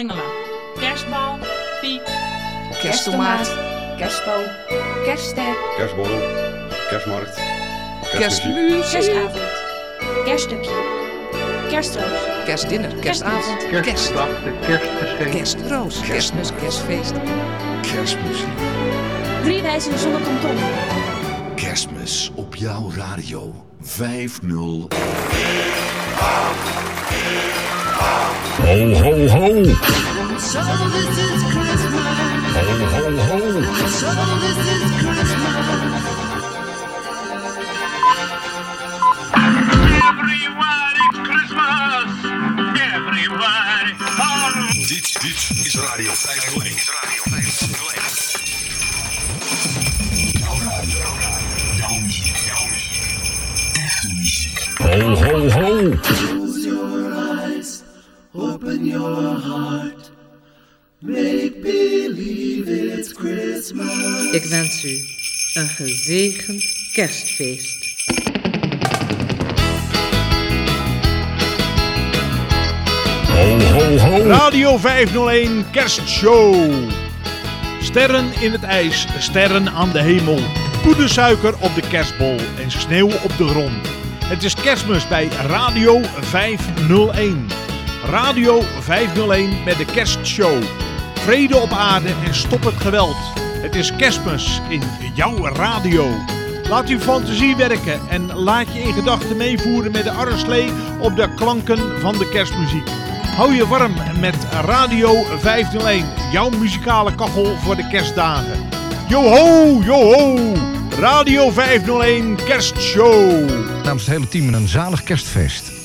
engelen. Kerstbal, piek, Kersttomaat. Kerstboom. Kerstster. Kerstborrel, kerstmarkt, Kerstmuziek. Kerstavond. Kerststukje. Kerstroos. Kerstdinner. Kerstavond. Kerst. Kerstdag, de kerstgeschenk. Kerstroos. Kerstmis. Kerstfeest. Kerstmuziek. Drie wijzen zonder kanton. Kerstmis op jouw radio. 501. Ho, ho, ho. Ho, ho, ho. Everybody Christmas. Everybody. Dit, dit is Radio 501. Is 501. Jouw radio. Jouw muziek. Jouw muziek. Echte muziek. Ho, ho, ho. Your heart. Make believe it's Christmas. Ik wens u een gezegend kerstfeest. Ho, ho, ho. Radio 501 Kerstshow. Sterren in het ijs, sterren aan de hemel. Poedersuiker op de kerstbol en sneeuw op de grond. Het is kerstmis bij Radio 501. Radio 501 met de kerstshow. Vrede op aarde en stop het geweld. Het is kerstmis in jouw radio. Laat uw fantasie werken en laat je in gedachten meevoeren met de arreslee op de klanken van de kerstmuziek. Hou je warm met Radio 501, jouw muzikale kachel voor de kerstdagen. Joho, joho! Radio 501 Kerstshow. Namens het hele team een zalig kerstfeest.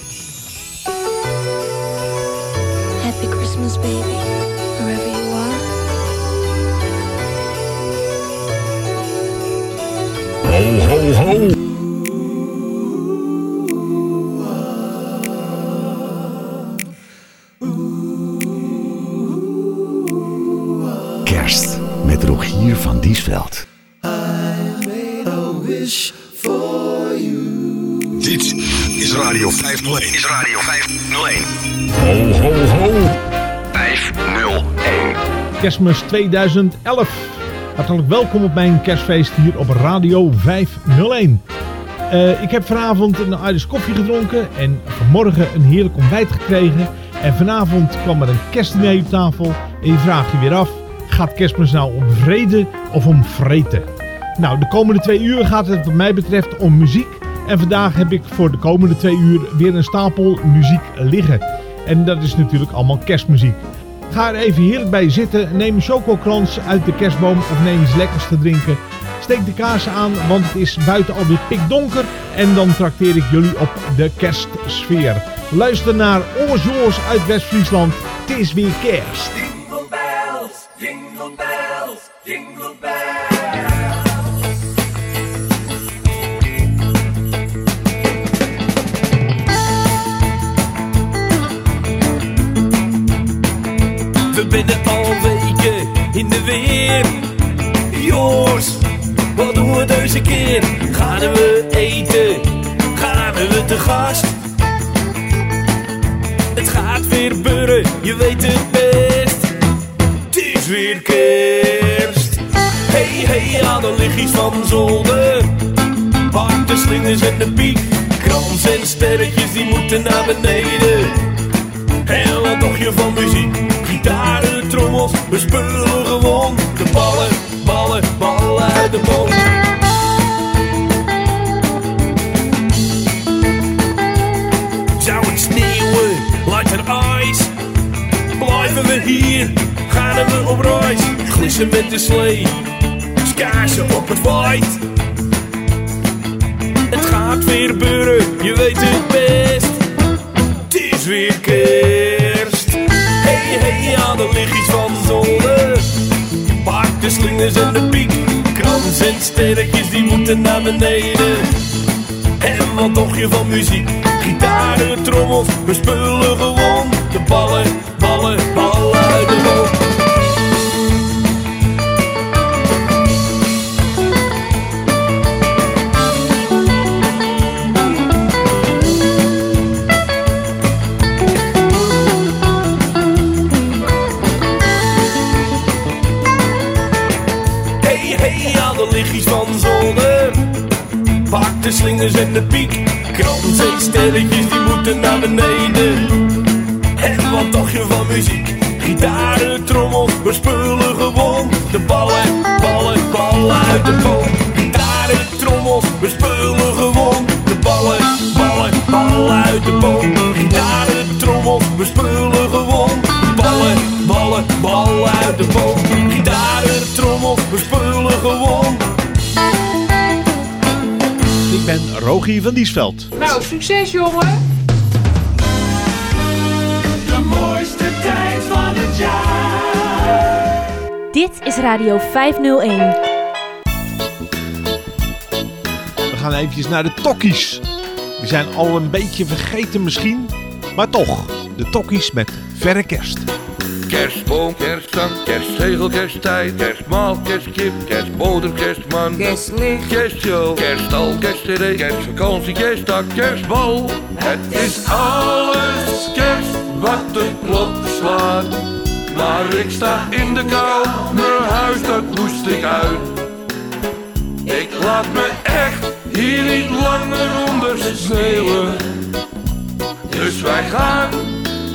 Kerstmis 2011. Hartelijk welkom op mijn kerstfeest hier op Radio 501. Eh, ik heb vanavond een Irish koffie gedronken en vanmorgen een heerlijk ontbijt gekregen. En vanavond kwam er een kerstdiner op tafel. En je vraagt je weer af, gaat kerstmis nou om vrede of om vreten? Nou, de komende twee uur gaat het wat mij betreft om muziek. En vandaag heb ik voor de komende twee uur weer een stapel muziek liggen. En dat is natuurlijk allemaal kerstmuziek. Ga er even heerlijk bij zitten, neem een uit de kerstboom of neem iets lekkers te drinken. Steek de kaarsen aan, want het is buiten alweer pikdonker. En dan trakteer ik jullie op de kerstsfeer. Luister naar Oors Joors uit West-Friesland. Het is weer kerst. We al weken in de weer. Joors, wat doen we deze keer? Gaan we eten? Gaan we te gast? Het gaat weer burren, je weet het best. Het is weer kerst. Hey, hey, aan de lichtjes van zolder. Pak de slingers en de piek. Krans en sterretjes die moeten naar beneden. Van muziek? Nou, succes jongen. De mooiste tijd van het jaar. Dit is Radio 501. We gaan eventjes naar de tokkies. Die zijn al een beetje vergeten misschien, maar toch. De tokkies met verre kerst. Kerstboom, kerststang, kerstzegel, kersttijd, kerstmaal, kerstkip, kerstbodem, kerstman, Kerstlicht. kerstshow, kerststal, kerstcd, kerstvakantie, kerstdag, kerstbal. Het is alles kerst wat de klok slaat. Maar ik sta in de kou, mijn huis dat moest ik uit. Ik laat me echt hier niet langer onder sneeuwen. Dus wij gaan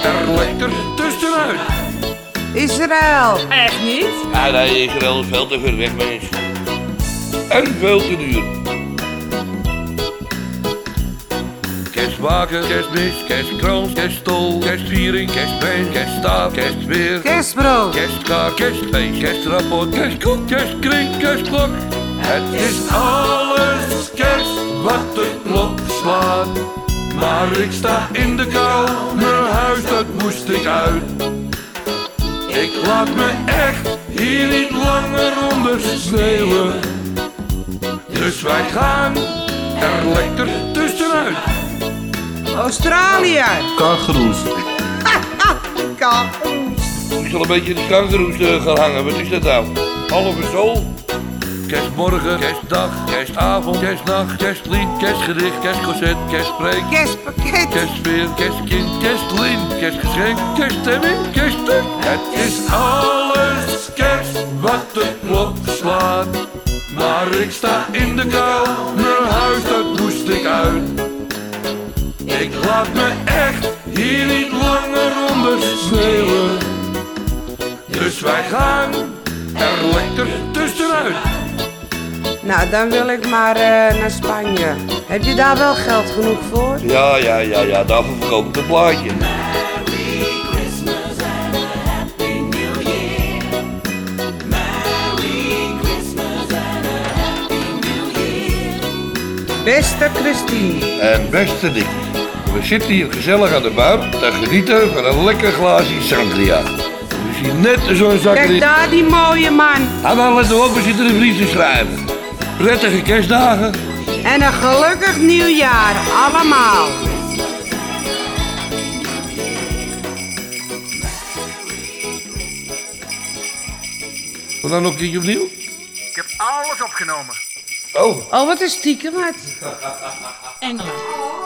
er lekker tussenuit. Israël. Echt niet? Ja, nee, Israël is veel te ver weg, mens. En veel te duur. Kerstwagen, kerstmis, kerstkrans, kerststol, kerstviering, kerstbeen, kerststaaf, kerstweer, Kerstbrood. kerstkaart, kerstfeest, kerstrapport, kerstkok, kerstkring, kerstklok. Het is alles kerst wat de klok slaat. Maar ik sta in de kou, mijn huis dat moest ik uit. Ik laat me echt hier niet langer onder sneeuwen. Dus wij gaan er lekker tussenuit. Australië. Kangeroes. Kangeroes. Ik zal een beetje de kangeroes eh, gaan hangen. Wat is dat nou? Halve zool. Kerstmorgen, kerstdag, kerstavond, kerstnacht, kerstlied, kerstgedicht, kerstconcert, kerstpreek, Kerstpakket. Kerstsfeer, kerstkind, kerstlin, kerstgeschenk, kerststemming, kerststuk. Het is alles kerst wat de klok slaat. Maar ik sta in de kou, mijn huis dat moest ik uit. Ik laat me echt hier niet langer onder sneeuwen. Dus wij gaan er lekker tussenuit. Nou, dan wil ik maar eh, naar Spanje. Heb je daar wel geld genoeg voor? Ja, ja, ja, ja, daarvoor verkoop ik een plaatje. Beste Christine. En beste Dikkie, we zitten hier gezellig aan de bar te genieten van een lekker glaasje sangria. We zien net zo'n zak Kijk daar die mooie man. Ga dan letten op, we zitten een brief te schrijven. Prettige kerstdagen. En een gelukkig nieuwjaar, allemaal. Wat dan nog een keertje opnieuw? Ik heb alles opgenomen. Oh, Oh, wat een stiekem uit. Engelen.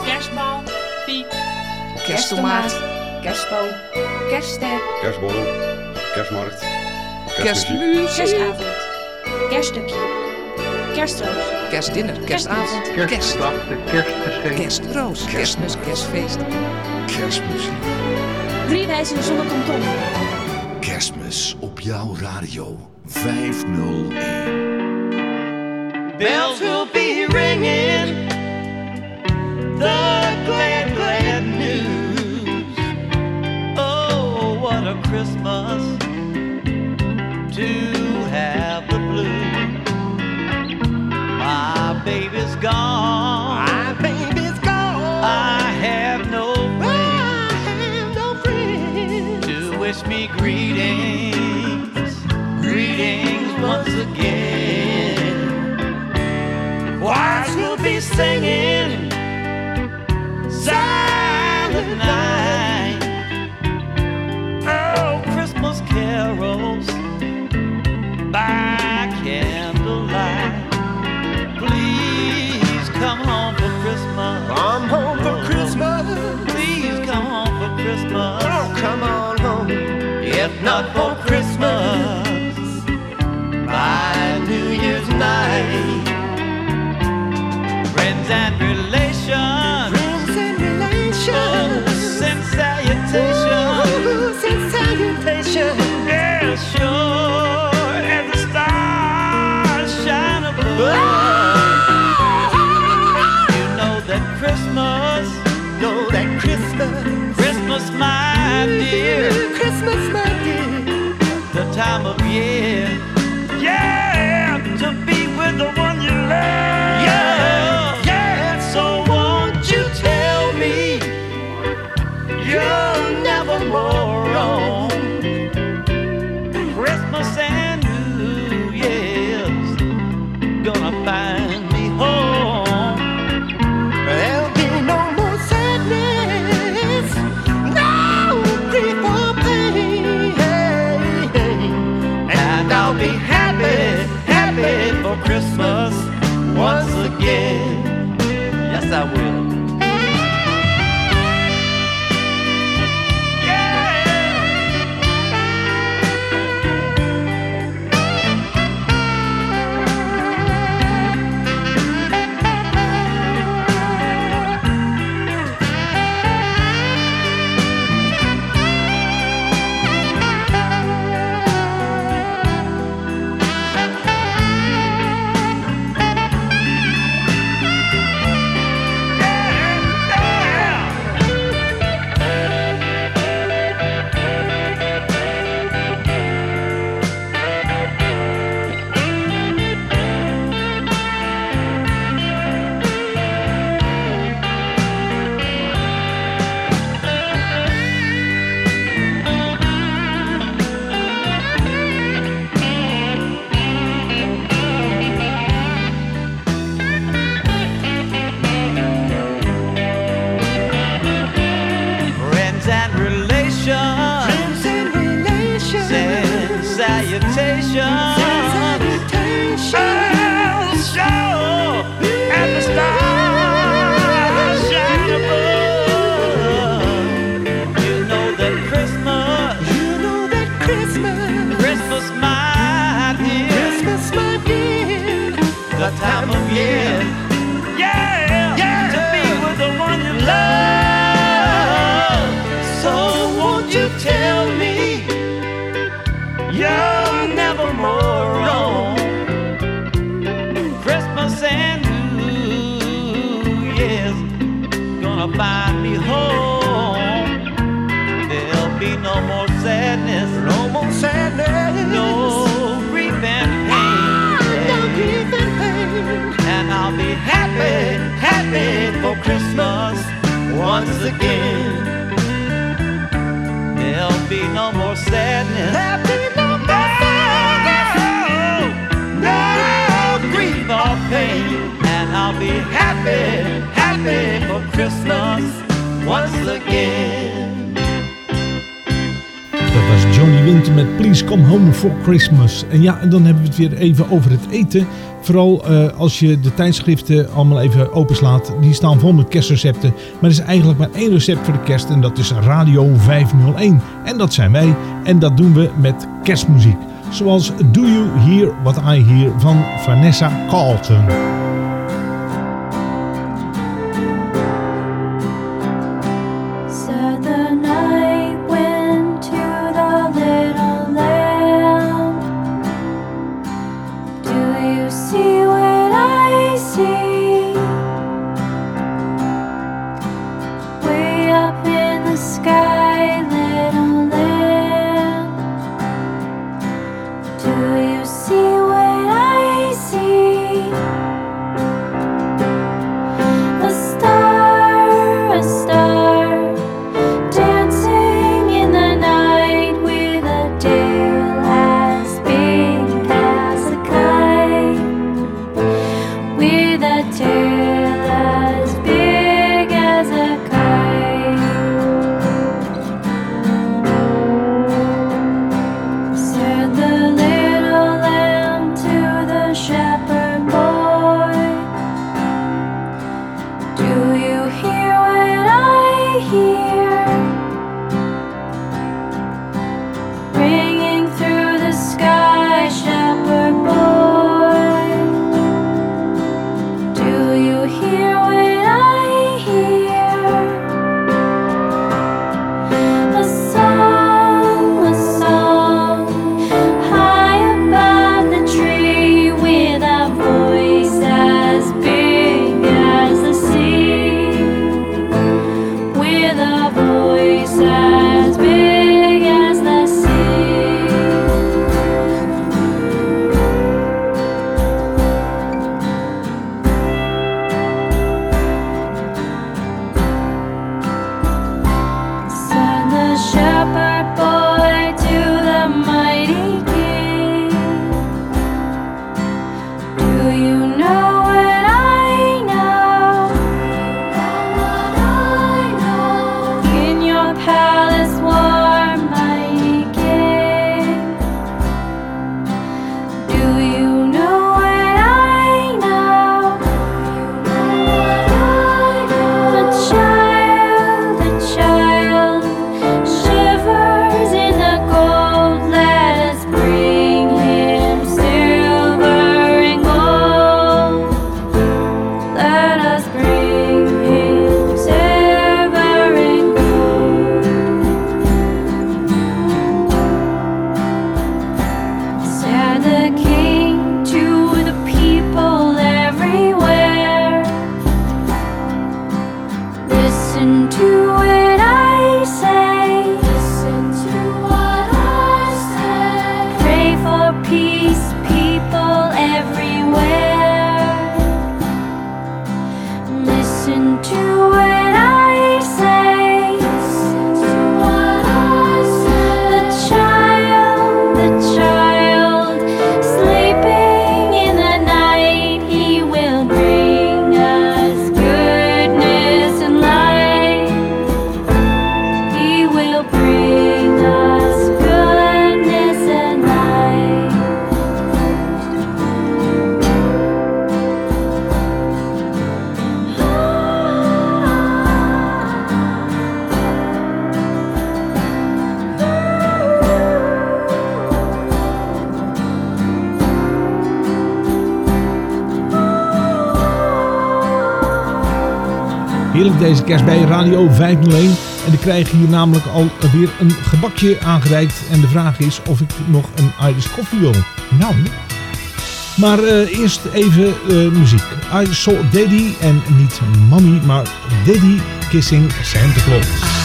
Kerstbal. Piek. Kersttomaat. Kerstboom. Kerstster. Kerstborrel. Kerstmarkt. Kerstmuziek. Kerstavond. Kerststukje. Kerstroos. Kerstdinner. Kerstavond. Kerst. Kerstdag, de kerstgeschenk. Kerstroos. Kerstmis. Kerstfeest. Kerstmuziek. Drie wijzen zonder kanton. Kerstmis op jouw radio 501. Bells will be ringing. The glad, glad news. Oh, what a Christmas to have the blues. My baby's gone. My baby's gone. I have no friends. I have no friends to wish me greetings. Greetings once again. Singing silent night. Oh, Christmas carols by candlelight. Please come home for Christmas. Come home for Christmas. Please come home for Christmas. Oh, come on home. If not for Christmas, by New Year's night friends and relations. Friends and relations. Oh, send salutations. Send salutations. Yeah, sure as the stars shine above. Ah! you know that Christmas. Know that Christmas. Christmas, my dear. Christmas, my dear. The time of year Christmas. En ja, en dan hebben we het weer even over het eten. Vooral eh, als je de tijdschriften allemaal even openslaat. Die staan vol met kerstrecepten. Maar er is eigenlijk maar één recept voor de kerst. En dat is Radio 501. En dat zijn wij. En dat doen we met kerstmuziek. Zoals Do You Hear What I Hear van Vanessa Carlton. Kerst bij Radio 501. En ik krijg hier namelijk alweer een gebakje aangereikt. En de vraag is of ik nog een Irish koffie wil. Nou, maar eh, eerst even eh, muziek. I saw Daddy en niet Mommy, maar Daddy kissing Santa Claus.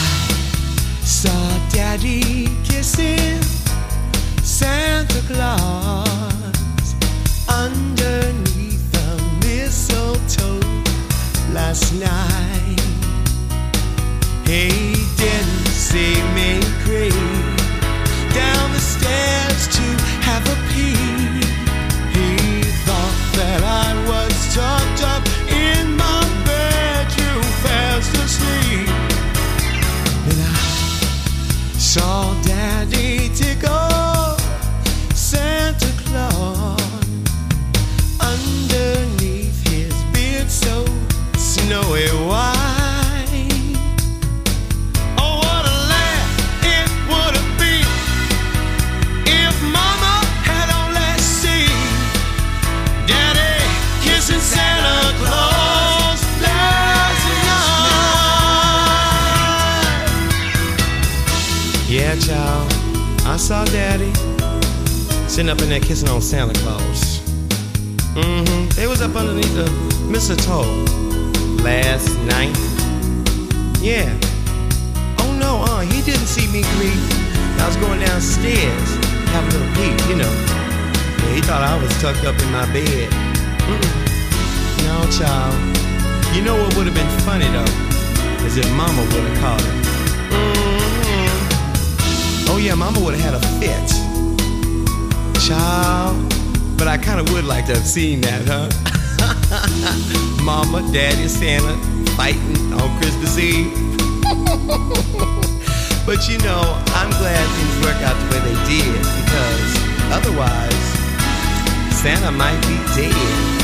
Sitting up in there kissing on Santa Claus. Mm-hmm. They was up underneath the mistletoe last night. Yeah. Oh no, uh, he didn't see me creep. I was going downstairs, have a little peek, you know. Yeah, he thought I was tucked up in my bed. Mm-mm. No, child. You know what would have been funny though? Is if Mama would have called him. Mm-hmm. Oh yeah, Mama would have had a fit. Child. But I kind of would like to have seen that, huh? Mama, Daddy, Santa fighting on Christmas Eve. but you know, I'm glad things work out the way they did because otherwise, Santa might be dead.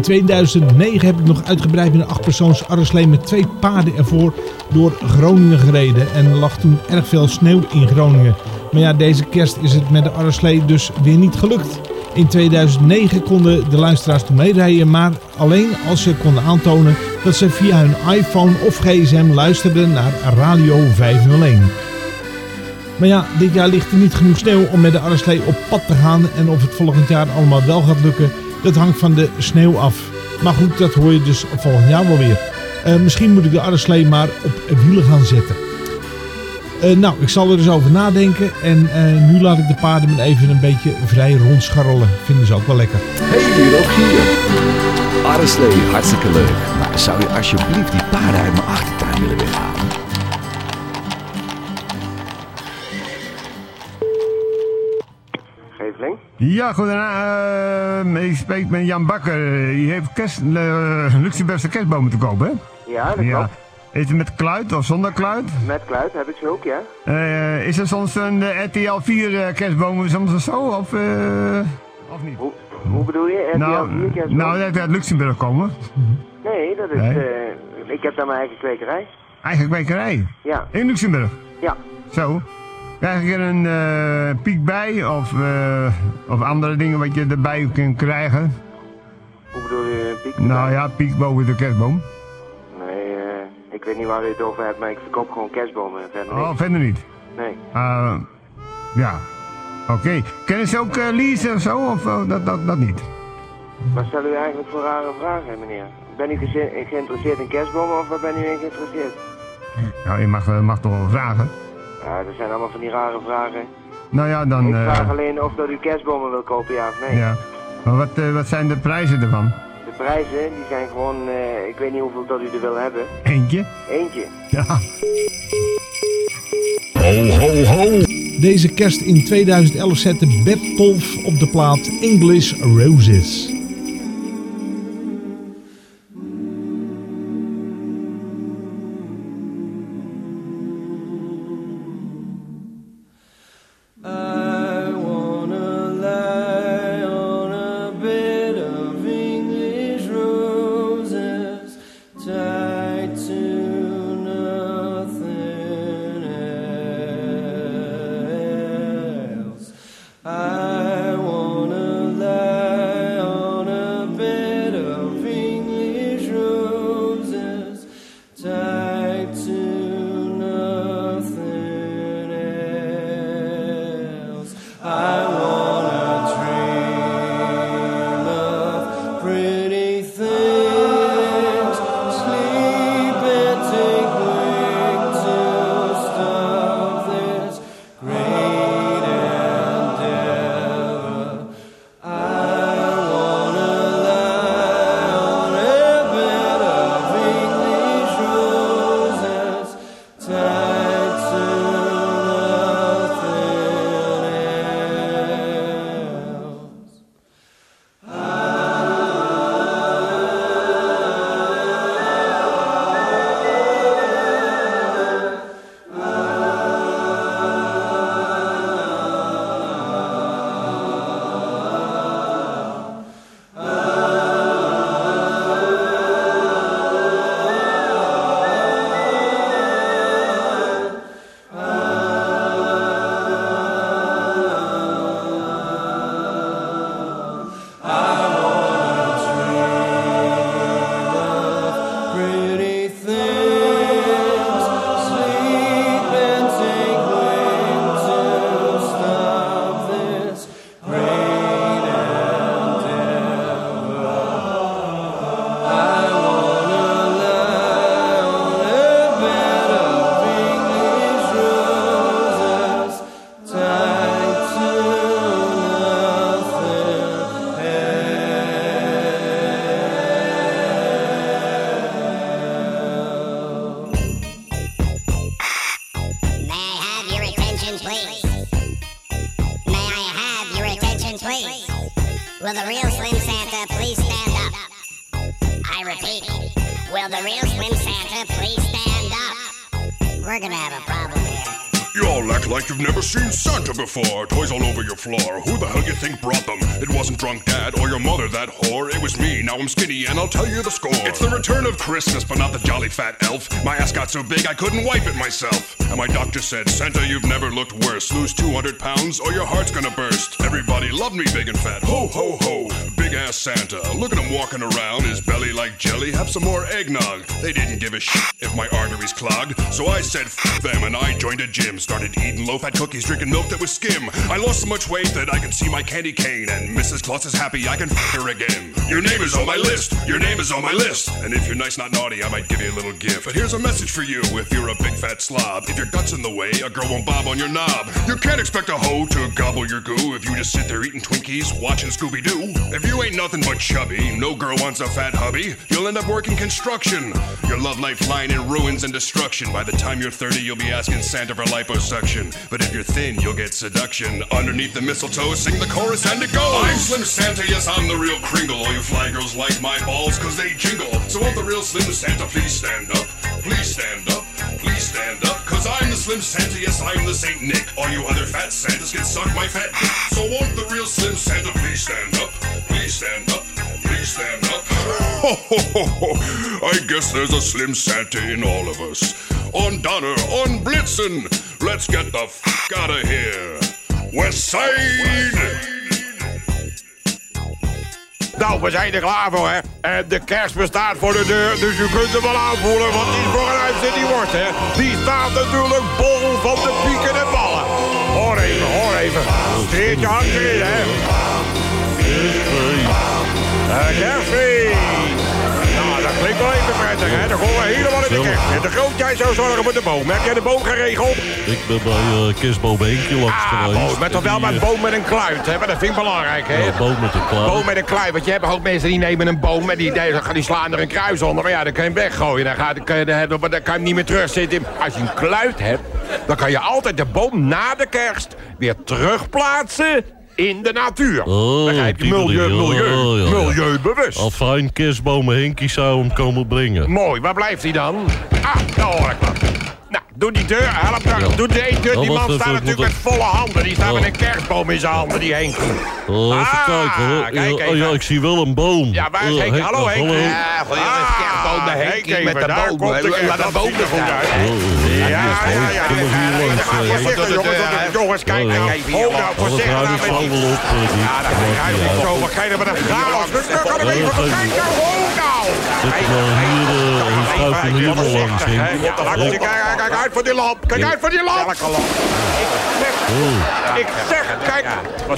In 2009 heb ik nog uitgebreid met een 8-persoons arreslee met twee paarden ervoor door Groningen gereden. En er lag toen erg veel sneeuw in Groningen. Maar ja, deze kerst is het met de arreslee dus weer niet gelukt. In 2009 konden de luisteraars toen meerijden, maar alleen als ze konden aantonen dat ze via hun iPhone of gsm luisterden naar Radio 501. Maar ja, dit jaar ligt er niet genoeg sneeuw om met de arreslee op pad te gaan. En of het volgend jaar allemaal wel gaat lukken, dat hangt van de sneeuw af. Maar goed, dat hoor je dus volgend jaar wel weer. Eh, misschien moet ik de arreslee maar op wielen gaan zetten. Eh, nou, ik zal er eens over nadenken. En eh, nu laat ik de paarden maar even een beetje vrij rondscharrelen. Vinden ze ook wel lekker. Hey Rogier. Arreslee, hartstikke leuk. Maar zou je alsjeblieft die paarden uit mijn achtertuin willen weghalen? Ja, goedenavond. Uh, ik spreek met Jan Bakker. Je heeft kerst, uh, Luxemburgse kerstbomen te kopen, hè? Ja, dat klopt. Is het met kluit of zonder kluit? Met kluit heb ik ze ook, ja. Uh, is er soms een RTL 4 kerstboom soms zo, of, of niet? Hoe, hoe bedoel je, RTL nou, 4 kerstboom? Nou, dat uit Luxemburg komen. Nee, dat is... Nee. ik heb daar mijn eigen kwekerij. Eigen kwekerij? Ja. In Luxemburg? Ja. Zo. Krijg je er een uh, piek bij of, uh, of andere dingen wat je erbij kunt krijgen? Hoe bedoel je een piek? Nou ja, piek boven de kerstboom. Nee, uh, ik weet niet waar u het over hebt, maar ik verkoop gewoon kerstbomen verder niet. Oh, verder niet? Nee. ja, oké. Okay. Kennen ze ook leasen of zo, of dat, dat, dat niet? Wat stel u eigenlijk voor rare vragen, meneer? Ben u ge geïnteresseerd in kerstbomen of waar ben u in geïnteresseerd? Nou, je mag, mag toch wel vragen. Ja, dat zijn allemaal van die rare vragen. Nou ja, dan... Ik vraag uh, alleen of dat u kerstbomen wil kopen, ja of nee. Ja. Maar wat, uh, wat zijn de prijzen ervan? De prijzen, die zijn gewoon... Uh, ik weet niet hoeveel dat u er wil hebben. Eentje? Eentje. Ja. Ho, ho, ho. Deze kerst in 2011 zette Bertolf op de plaat English Roses. Think brought them? It wasn't drunk dad or your mother, that whore. It was me. Now I'm skinny and I'll tell you the score. It's the return of Christmas, but not the jolly fat elf. My ass got so big I couldn't wipe it myself. And my doctor said, Santa, you've never looked worse. Lose 200 pounds or your heart's gonna burst. Everybody loved me big and fat. Ho, ho, ho. Big ass Santa. Look at him walking around, his belly like jelly. Have some more eggnog. They didn't give a shit my arteries clogged. So I said, f them, and I joined a gym. Started eating low fat cookies, drinking milk that was skim. I lost so much weight that I can see my candy cane. And Mrs. Claus is happy I can f her again. Your name is on my list. Your name is on my list. And if you're nice, not naughty, I might give you a little gift. But here's a message for you if you're a big fat slob. If your gut's in the way, a girl won't bob on your knob. You can't expect a hoe to gobble your goo if you just sit there eating Twinkies, watching Scooby Doo. If you ain't nothing but chubby, no girl wants a fat hubby, you'll end up working construction. Your love life lying in ruins and destruction. By the time you're 30, you'll be asking Santa for liposuction. But if you're thin, you'll get seduction. Underneath the mistletoe, sing the chorus and it goes. I'm Slim Santa, yes, I'm the real Kringle. You fly girls like my balls, cause they jingle. So won't the real Slim Santa please stand up? Please stand up. Please stand up. Cause I'm the Slim Santa, yes, I'm the Saint Nick. All you other fat Santas can suck my fat dick. So won't the real Slim Santa please stand up? Please stand up. Please stand up. I guess there's a Slim Santa in all of us. On Donner, on Blitzen. Let's get the f out of here. West Side. Nou, we zijn er klaar voor, hè. En de kerst staat voor de deur, dus u kunt hem wel aanvoelen wat die voor een uitzending wordt, hè. Die staat natuurlijk bol van de pieken en ballen. Hoor even, hoor even. Streertje hangt erin, hè. Kerstfeest. Klinkt wel even prettig, hè. Dan gaan we helemaal in de kerst. En de grootjij zou zorgen voor de boom. Heb jij de boom geregeld? Ik ben bij uh, kerstboom Eentje langs Ah, geweest. boom. Met toch wel met boom met een kluit, hè. Maar dat vind ik belangrijk, hè. Ja, boom met een kluit. Boom met een kluit, want je hebt ook mensen die nemen een boom en die, die, die slaan er een kruis onder. Maar ja, dan kan je hem weggooien. Dan, gaat, dan, kan je, dan, kan je hem niet meer terugzetten. Als je een kluit hebt, dan kan je altijd de boom na de kerst weer terugplaatsen in de natuur. Oh, Begrijp je? Milieu, je. milieu, Oh, ja, ja. milieubewust. Afijn, kerstbomen Henkie zou hem komen brengen. Mooi, waar blijft hij dan? Ah, daar hoor ik wat. Nou, doe die deur, help daar. Ja. Doe de deur. Oh, Die man staat natuurlijk met volle handen. Die staat Oh. met een kerstboom in zijn handen, die Henk. Oh, even Ah, kijken hoor. kijk Ja, oh, even. ja, ik zie wel een boom. Ja, waar is Oh, Henk? Hallo Henk. hallo. Ja, goeie kerstboom de Henk met de daar boom. komt de Laat de Oh, boom er goed uit. Ja, ja, ja. Ja, eh, Voorzichtig, Henk. jongens. Jongens, kijk, Oh, ja. Oh, nou, Oh, dat voorzichtig ruim daar ik met zo die... wel op. eh, Ja, dat ga maakt ik niet niet zo. Wat ga je er met een chaos? Dus kan ik Ja, even dat kijken. Oh, nou. Zet hem maar hier, eh, hij schuift hem hier wel langs. Henk. Kijk, kijk, kijk uit voor die lamp. Kijk uit voor die lamp. Oh, Ik zeg, kijk.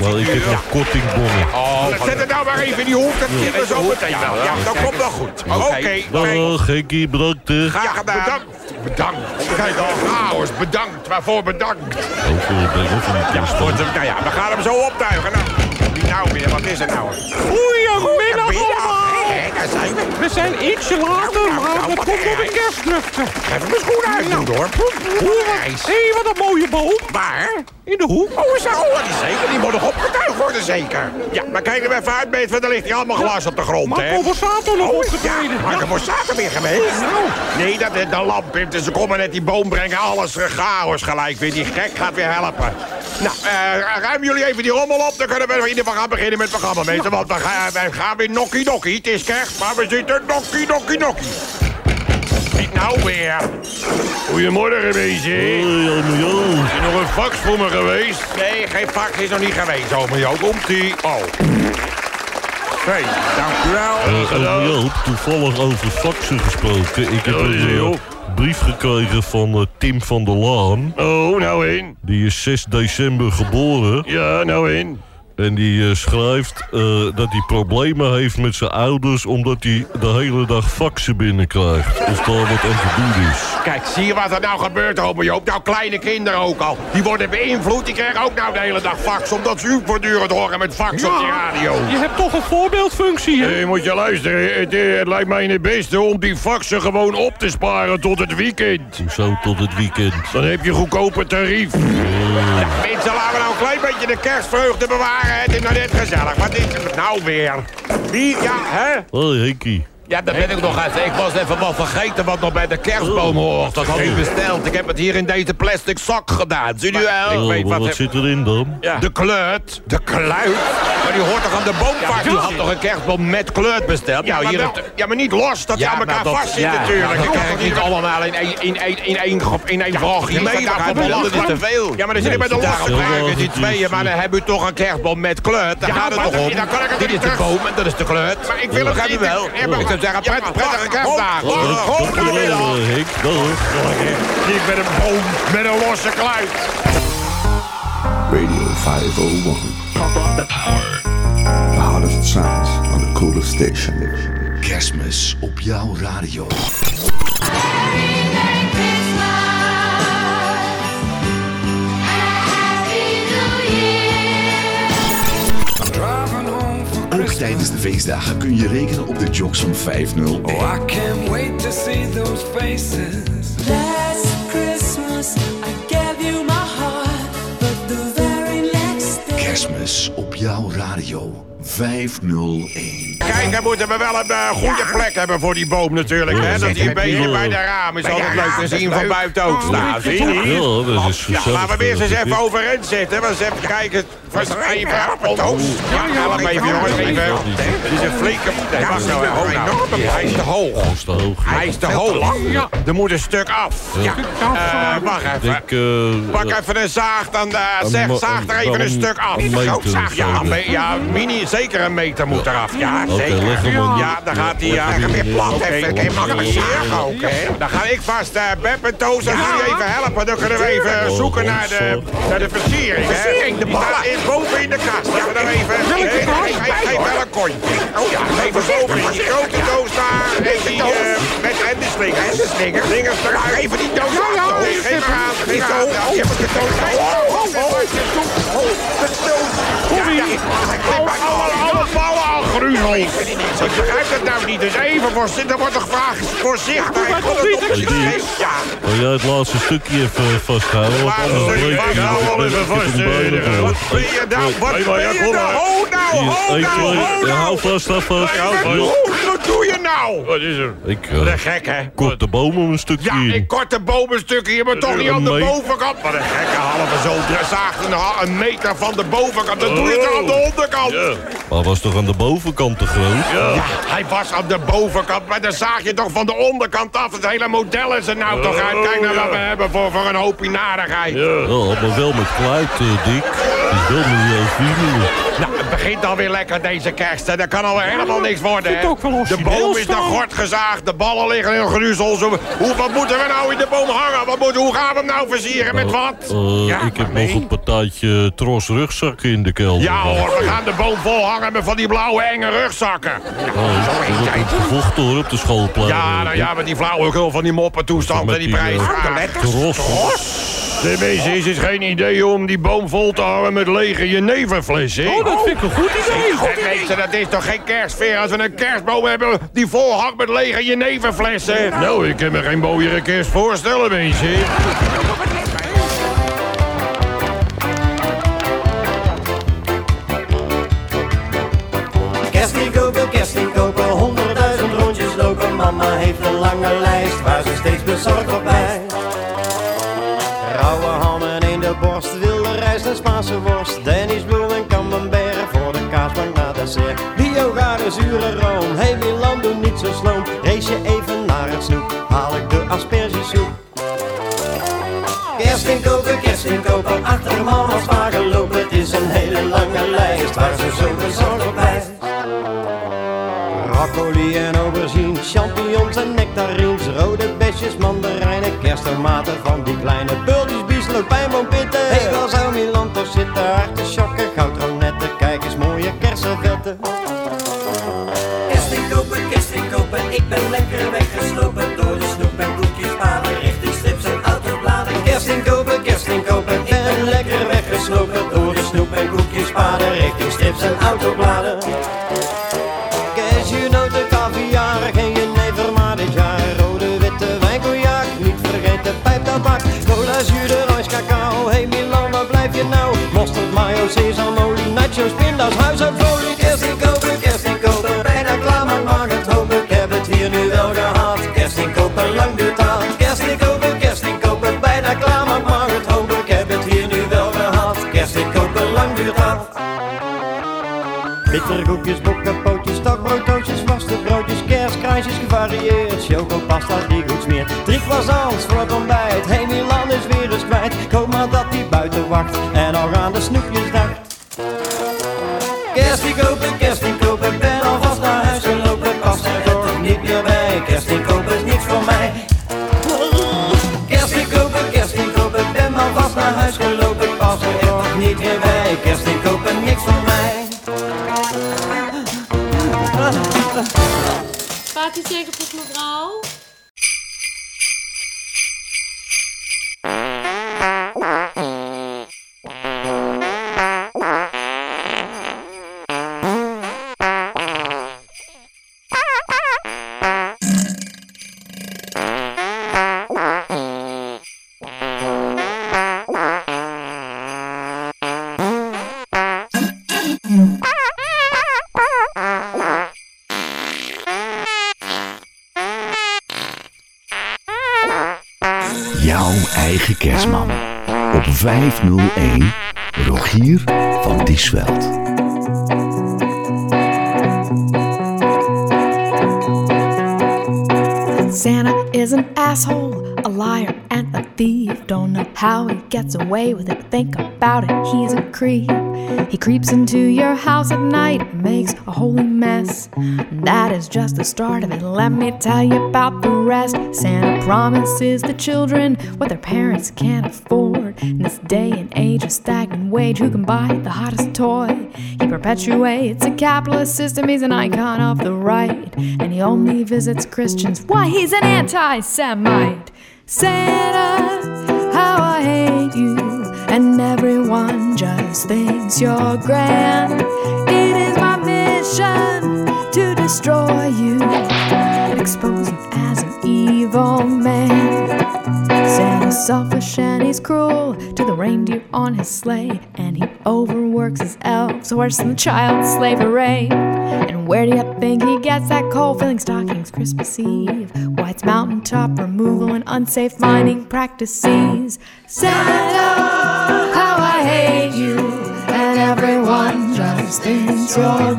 wel, ik heb nog kortingbonnen. Oh, zet het nou maar even in die hoek. Dat zien we zo meteen wel. Ja, dat komt wel goed. Oké. Dag Henkie, bedankt. Graag gedaan. Bedankt. Bedankt. Kijk al, chaos. Bedankt. Waarvoor bedankt? Ook van Ja, kerstboom. goed, nou ja, we gaan hem zo optuigen. Nou, wie nou weer? Wat is het nou? Goedemiddag allemaal. Daar zijn we. We zijn ietsje later, maar dat komt door de kerstdrukte. Even mijn schoenen uit doen, hoor. Hé, wat een mooie boom. Waar? In de hoek. Oh, is dat? Oh, die zeker. Die moet nog opgetuigd worden, zeker. Ja, maar kijk er even uit, meet, want er ligt hier allemaal glas op de grond, hè. Marco Borsato nog Oh, opgetreden. Ja, Marco Borsato weer geweest? Nou. Nee, dat is de lamp. Dus ze komen net die boom brengen. Alles chaos gelijk weer. Die gek gaat weer helpen. Nou, eh ruimen jullie even die rommel op. Dan kunnen we in ieder geval gaan beginnen met het programma, mensen. Want we gaan, gaan weer nokkie nokkie. Het is kerst, maar we zitten nokkie nokkie nokkie. Niet nou weer. Goedemorgen, meisje. Hoi, ome Joop. Is er nog een fax voor me geweest? Nee, geen fax is nog niet geweest, ome Joop. Komt-ie. Oh. Hey, dank u wel. Eh, ome Joop, toevallig over faxen gesproken. Ik heb Ja, een eh, joh. brief gekregen van Tim van der Laan. Oh, nou in. Die is 6 december geboren. Ja, nou in. En die eh, schrijft eh, dat hij problemen heeft met zijn ouders... omdat hij de hele dag faxen binnenkrijgt. Of daar wat aan te doen is. Kijk, zie je wat er nou gebeurt, ome Joop? Nou, kleine kinderen ook al. Die worden beïnvloed. Die krijgen ook nou de hele dag fax. Omdat ze u voortdurend horen met fax op die radio. Je hebt toch een voorbeeldfunctie, hè? Hé, moet je luisteren. Het, eh, het lijkt mij het beste om die faxen gewoon op te sparen tot het weekend. Zo tot het weekend. Dan heb je goedkoper tarief. Mensen, laten we nou een klein beetje de kerstvreugde bewaren. Het is nou net gezellig. Wat is het nou weer? Wie? Ja, hè? Hoi Henkie. Ja, dat ben ik nog even. Ik was even wat vergeten wat nog bij de kerstboom hoort. Dat had u besteld. Ik heb het hier in deze plastic zak gedaan. Zie u wel? Oh, Ik weet wat... wat zit erin dan? De kleurt. De kluit? Maar die hoort toch aan de boomvak? U had toch een kerstboom met kleurt besteld? Ja, Nou, maar, hier wel- ja, maar niet los, dat die aan elkaar vast zit natuurlijk. dat Ik krijg ik niet allemaal in één, in één, in één, in nee, Nee, dat dat gaat wel, dat is te veel. Ja, maar dan zit ik bij de losse dat is die het tweeën. Maar dan hebben u toch een kerstboom met kleurt. Daar Ja, gaat het toch om. dan- dan kan ik het Dit niet is de terug- boom en dat is de kleurt. Maar ik wil Ja. het graag wel. Zeggen, pret- prettige kerstdagen. Dag. Ik ben een boom met een losse kluit. Radio 501. Pump up the power. The hottest sounds on the coolest station. Kerstmis op jouw radio. Ook tijdens de feestdagen kun je rekenen op de jocks van 501. Oh, I can't wait to see those faces. Last Christmas I gave you my heart, but the very next day. Kerstmis op jouw radio 501. Kijk, dan moeten we wel een eh, goede plek hebben voor die boom natuurlijk. Hè? Dat hij een beetje bij de raam is altijd leuk te zien van buiten ook staan. Zie je? Ja, dat is Ja, laten we weer eens even overeind zitten. We eens even kijken. Er? Ja, help even, jongens. Even. Het is een flinke... Nee, wacht nou. Oh, nou. Hij is te hoog. Dat is te hoog. Hij is te hoog. Ja. Er moet een stuk af. Ja. Eh, wacht even. eh, Pak even een zaag, dan eh, zeg, zaag er even een stuk af. Ja, ja, mini, zeker een meter moet eraf. Ja, Oké, zeker. Ja, dan gaat hij... Ja, weer plat even. Kijk, makkelijk zagen ook, hè. Dan ga ik vast, eh Beb en Toos, als jullie even helpen, dan kunnen we even zoeken naar de, naar de versiering, hè. Versiering, de ballen. boven in de kast. Ja, dan even... Geef- wel een kontje. Oh ja, even boven in die grote doos daar. En die, eh, met en de slingers. En de slingers. Slingers eruit. Even die doos ik- Geef maar aan. Geef maar aan. Ja, je hebt de doos. Oh, oh, oh, oh, de de. Ja, ja, ik- Alle alle ballen al gruzel. Ik niet begrijp het nou niet. Dus even voorzichtig. Er wordt toch gevraagd voorzichtig. Hey, je Dick. geest. Ja. Wil jij het laatste stukje even vasthouden? Want Laatste anders stukje breek je vasthouden, wel even vast, eh. Wat ben je nou? Wat ben je maar, ja, nou? maar. Ho nou, ho nou, twee. ho Ja, nou. hou vast, hou vast. Wat doe- Wat doe je nou? Wat is er? Ik eh, Wat een gek, hè? kort de bomen een stukje Ja, ik kort de bovenstukken hier, maar toch niet aan de Een bovenkant. Wat een gekke halve zo. Zaagt een, een meter van de bovenkant. Dan doe je het toch aan de onderkant. Ja. Maar was toch aan de bovenkant te groot? Ja, hij was aan de bovenkant, maar dan zaag je toch van de onderkant af. Het hele model is er nou toch uit. Kijk naar wat we hebben voor, voor een hoopje narigheid. Ja, maar wel met kluit, eh, Dick. Het is wel milieuvriendelijk. Nou, het begint alweer lekker deze kerst. hè. Dat kan alweer helemaal niks worden. hè. Zit ook wel De boom is naar staan. gort gezaagd. De ballen liggen in gruzel. Hoe, wat moeten we nou in de boom hangen? Wat moet, hoe gaan we hem nou versieren? Met wat? Eh, Ja, ik heb nog een partijtje tros rugzakken in de kelder. Ja hoor, we gaan de boom vol hangen met van die blauwe enge rugzakken. Oh, Zo wordt hoor op de schoolplein. Ja, nou ja, met die flauwekul van die moppentoestand en die die, prijs. eh, de letters. tros. De mensen is het geen idee om die boom vol te hangen met lege jeneverflessen. Oh, dat vind ik een goed idee. Goed mensen, dat is toch geen kerstfeer als we een kerstboom hebben die vol hangt met lege jeneverflessen? Nou, ik kan me geen mooiere kerst voorstellen, mensen. Lange lijst waar ze steeds bezorgd op bij. Rauwe hammen in de borst, wilde rijst en Spaanse worst. Dennis bloem en camembert voor de kaasbank na dessert. Biogare, zure room, hey Milan, doe niet zo sloom. Race je even naar het snoep, haal ik de aspergesoep. Kerst inkopen, kerst inkopen, achter mama's wagen lopen. Het is een hele lange lijst waar ze zo bezorgd op blijft. En nectarines, rode besjes, mandarijnen, kersttomaten van die kleine bultjes, bieslook, pijnboom, pitten. Hé, hey, waar zou Milan toch zitten? Artisjokken, goudronetten, kijk eens mooie kersenvetten. Kerst inkopen, kerst inkopen, ik ben lekker weggeslopen door de snoep en koekjespaden richting strips en autobladen. Kerst inkopen, kerst inkopen, ik ben lekker weggeslopen door de snoep en koekjespaden richting strips en autobladen. Mayo, sesamolie, nachos, pinda's, huishoudfolie, kerst inkopen, kerst inkopen, bijna klaar, maar mag het hopen, ik heb het hier nu wel gehad, kerst inkopen, lang duurt dat, kerst inkopen, kerst inkopen, bijna klaar, maar mag het hopen, ik heb het hier nu wel gehad, kerst inkopen, lang duurt dat. Bitterkoekjes, bokkenpootjes, stokbroodtootjes, vaste broodjes, kerstkruisjes gevarieerd. Chocopasta die goed smeert. Drie croissants voor het ontbijt. Hey, Milan is weer eens kwijt. Ik hoop maar dat hij buiten wacht how he gets away with it. Think about it, he's a creep. He creeps into your house at night, makes a holy mess. And that is just the start of it. Let me tell you about the rest. Santa promises the children what their parents can't afford. In this day and age of stagnant wage, who can buy the hottest toy? He perpetuates a capitalist system, he's an icon of the right. And he only visits Christians. Why, he's an anti Semite. Santa, you. And everyone just thinks you're grand. It is my mission to destroy you and expose you as an evil man. Santa's selfish and he's cruel to the reindeer on his sleigh, and he overworks his elves worse than child slavery. And where do you think he gets that coal filling stockings Christmas Eve? It's mountaintop removal and unsafe mining practices. Santa, how I hate you, and everyone just thinks you're.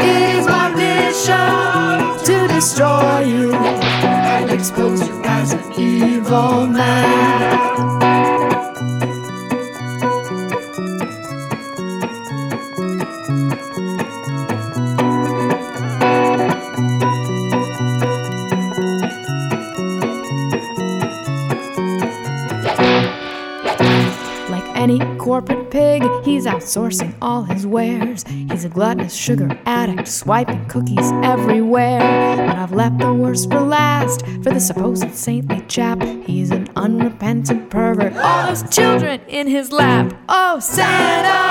It is my mission to destroy you and expose you as an evil man. Pig, he's outsourcing all his wares. He's a gluttonous sugar addict, swiping cookies everywhere. But I've left the worst for last for the supposed saintly chap. He's an unrepentant pervert, all his children in his lap. Oh, Santa,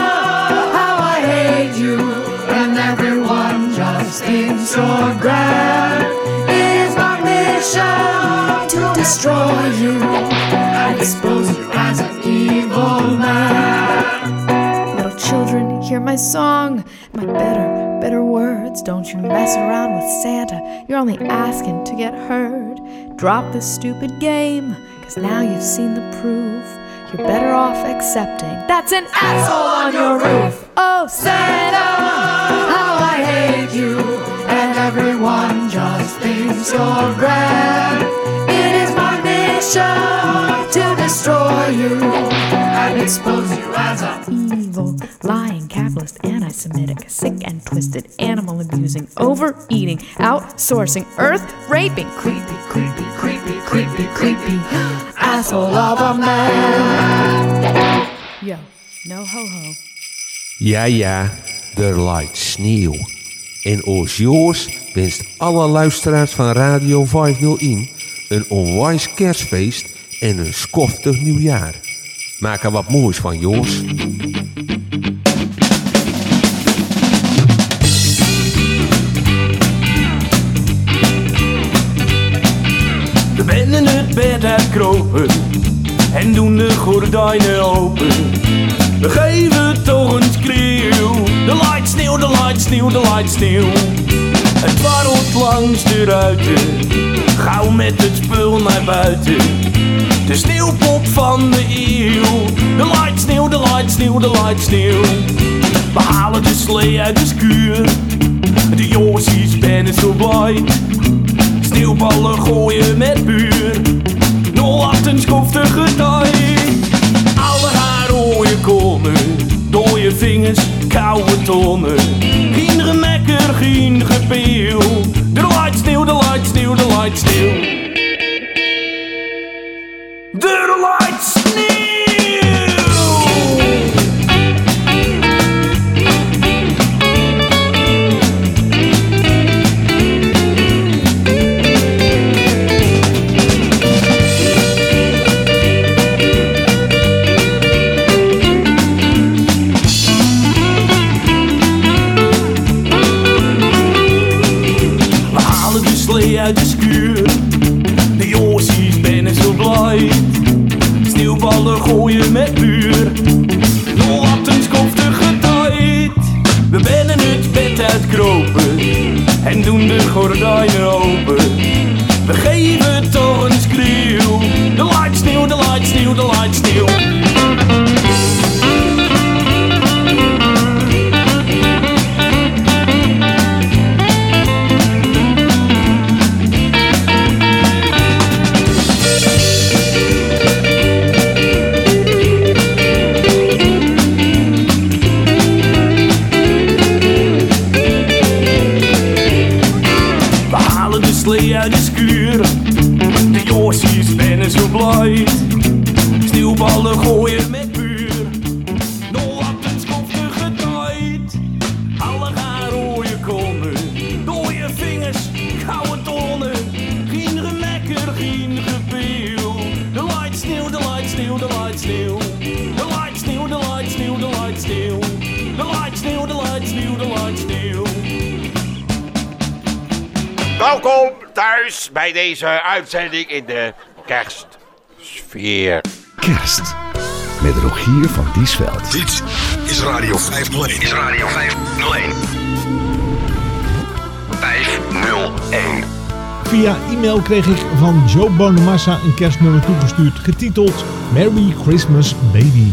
how I hate you, and everyone just thinks you're grand. It is my mission to destroy you and expose you as an evil man. Hear my song, my bitter, bitter words. Don't you mess around with Santa, you're only asking to get heard. Drop this stupid game, cause now you've seen the proof. You're better off accepting that's an asshole on your roof. Oh, Santa, how I hate you, and everyone just thinks you're grand. It is my mission to destroy you and expose you as an evil, lying, capitalist, anti Semitic, sick and twisted, animal abusing, overeating, outsourcing, earth raping, creepy, creepy, creepy, creepy, creepy, asshole of a man. Yo, no ho ho. Ja, ja, er lijkt sneeuw. En ons Joos wenst alle luisteraars van Radio 501 een onwijs kerstfeest en een skoftig nieuwjaar. Maak er wat moois van, Joos. We bennen het bed uitkropen en doen de gordijnen open. We geven toch een schreeuw. De light sneeuw, de light sneeuw, de light sneeuw. Het dwarrelt langs de ruiten, gauw met het spul naar buiten. De sneeuwpop van de eeuw. De light sneeuw, de light sneeuw, de light sneeuw. We halen de slee uit de skuur. De Josies ben zo blij. Sneeuwballen gooien met buur. 08 een schoftige tijd. Alle haar rooien komen. Dooie vingers, koude tonnen. Geen gemekker, geen gepeel. De light sneeuw, de light sneeuw, de light sneeuw. De light sneeuw. We uitzending in de kerstsfeer. Kerst met Rogier van Diesveld. Dit is Radio 501. Is Radio 501. 501. Via e-mail kreeg ik van Joe Bonamassa een kerstnummer toegestuurd, getiteld Merry Christmas Baby.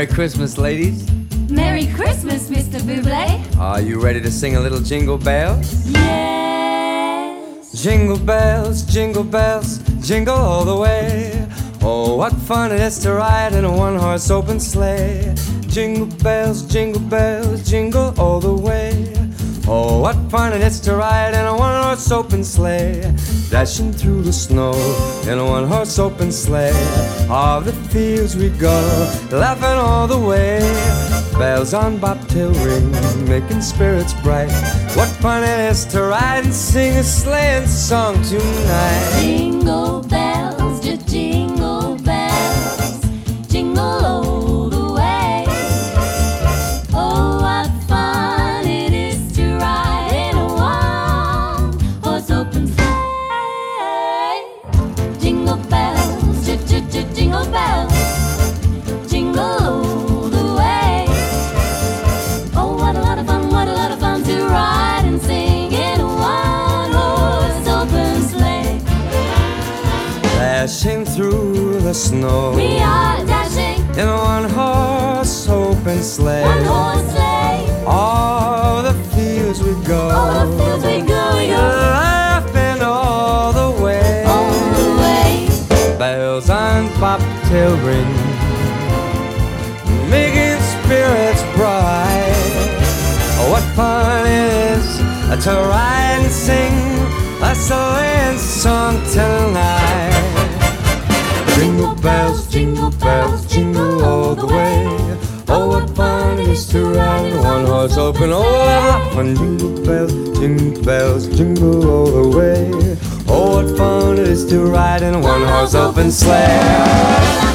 Merry Christmas, ladies. Merry Christmas, Mr. Buble. Are you ready to sing a little jingle bells? Yes. Jingle bells, jingle bells, jingle all the way. Oh, what fun it is to ride in a one horse open sleigh. Jingle bells, jingle bells, jingle all the way. Oh, what fun it is to ride in a one horse open sleigh. Dashing through the snow in a one horse open sleigh. The fields we go, laughing all the way. Bells on bobtail ring, making spirits bright. What fun it is to ride and sing a sleighing song tonight. Jingle bells, bells, jingle all the way. Oh, what fun it is to ride in one horse open. Oh, what! Jingle bells, jingle bells, jingle all the way. Oh, what fun it is to ride in a one horse open sleigh.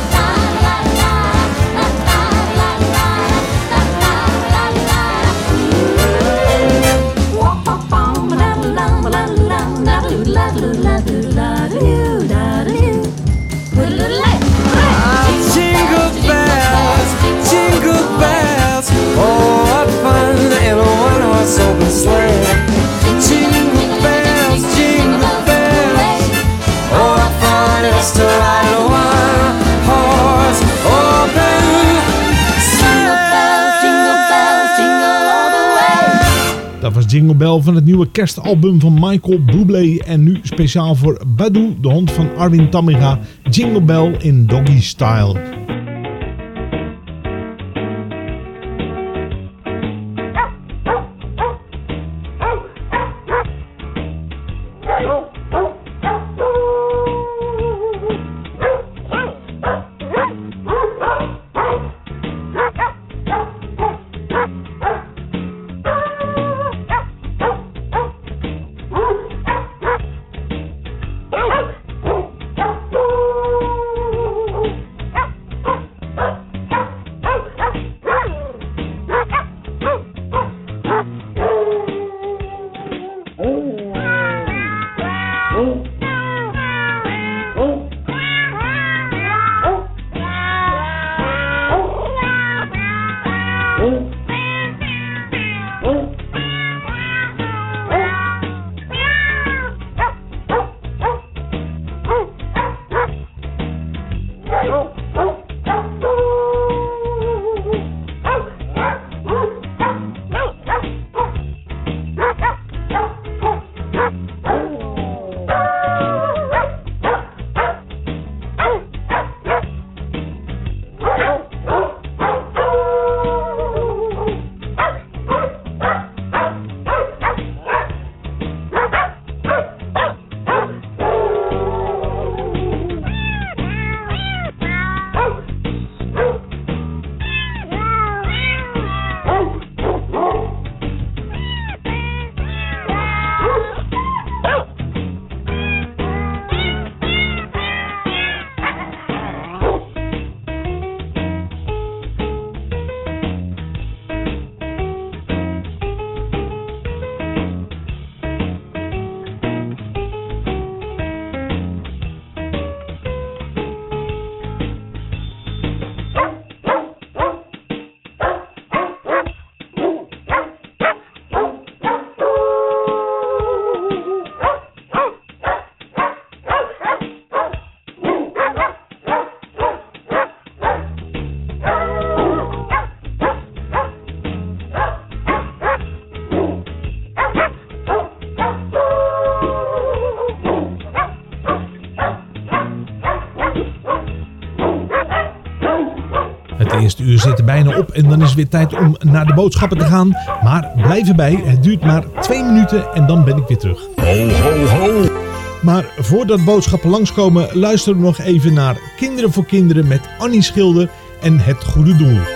Jingle Bell van het nieuwe kerstalbum van Michael Bublé. En nu speciaal voor Badu, de hond van Arwin Tamminga. Jingle Bell in Doggy Style. eerste uur zit er bijna op en dan is het weer tijd om naar de boodschappen te gaan. Maar blijf erbij, het duurt maar twee minuten en dan ben ik weer terug. Maar voordat boodschappen langskomen, luisteren we nog even naar Kinderen voor Kinderen met Annie Schilder en Het Goede Doel.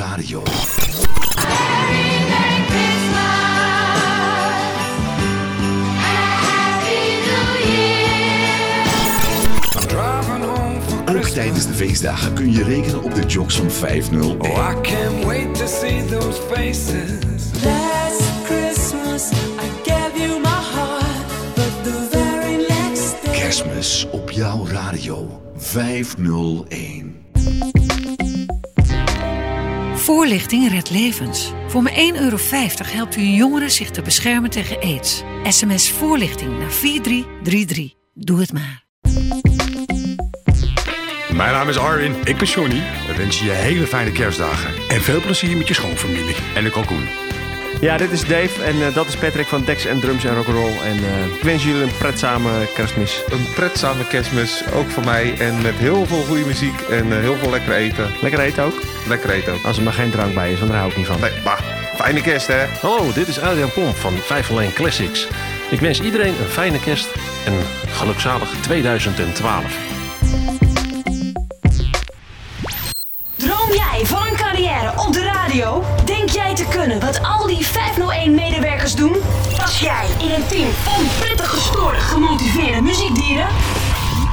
radio. Ook tijdens de feestdagen kun je rekenen op de Jocks van 501. Kerstmis op jouw radio 501. Voorlichting redt levens. Voor maar 1,50 euro helpt u een jongere zich te beschermen tegen aids. SMS voorlichting naar 4333. Doe het maar. Mijn naam is Arwin. Ik ben Johnny. We wensen je hele fijne kerstdagen. En veel plezier met je schoonfamilie. En de kalkoen. Ja, dit is Dave en eh, dat is Patrick van Dex en Drums en Rock'n'Roll. En eh, ik wens jullie een pretzame kerstmis. Een pretzame kerstmis, ook voor mij. En met heel veel goede muziek en eh, heel veel lekker eten. Lekker eten ook? Lekker eten ook. Als er maar geen drank bij is, want daar hou ik niet van. Nee, bah, fijne kerst hè. Hallo, dit is Adriaan Pomp van 501 Classics. Ik wens iedereen een fijne kerst en een gelukzalig 2012. Droom jij van een carrière op de radio? Denk jij te kunnen wat al die 501-medewerkers doen? Pas jij in een team van prettig gestoorde, gemotiveerde muziekdieren?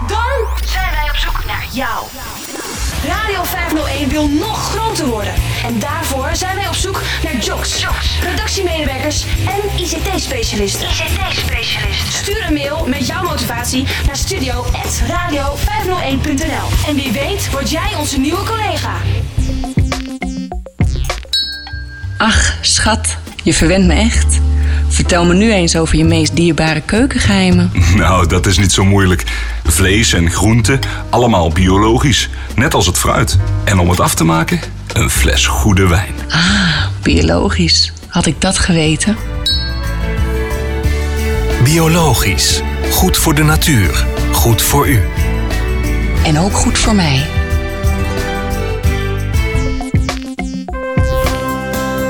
Dan zijn wij op zoek naar jou. Radio 501 wil nog groter worden. En daarvoor zijn wij op zoek naar jocks, redactiemedewerkers en ICT-specialisten. ICT-specialisten. Stuur een mail met jouw motivatie naar studio.radio501.nl. En wie weet word jij onze nieuwe collega. Ach, schat, je verwent me echt. Vertel me nu eens over je meest dierbare keukengeheimen. Nou, dat is niet zo moeilijk. Vlees en groenten, allemaal biologisch. Net als het fruit. En om het af te maken, een fles goede wijn. Ah, biologisch. Had ik dat geweten? Biologisch. Goed voor de natuur. Goed voor u. En ook goed voor mij.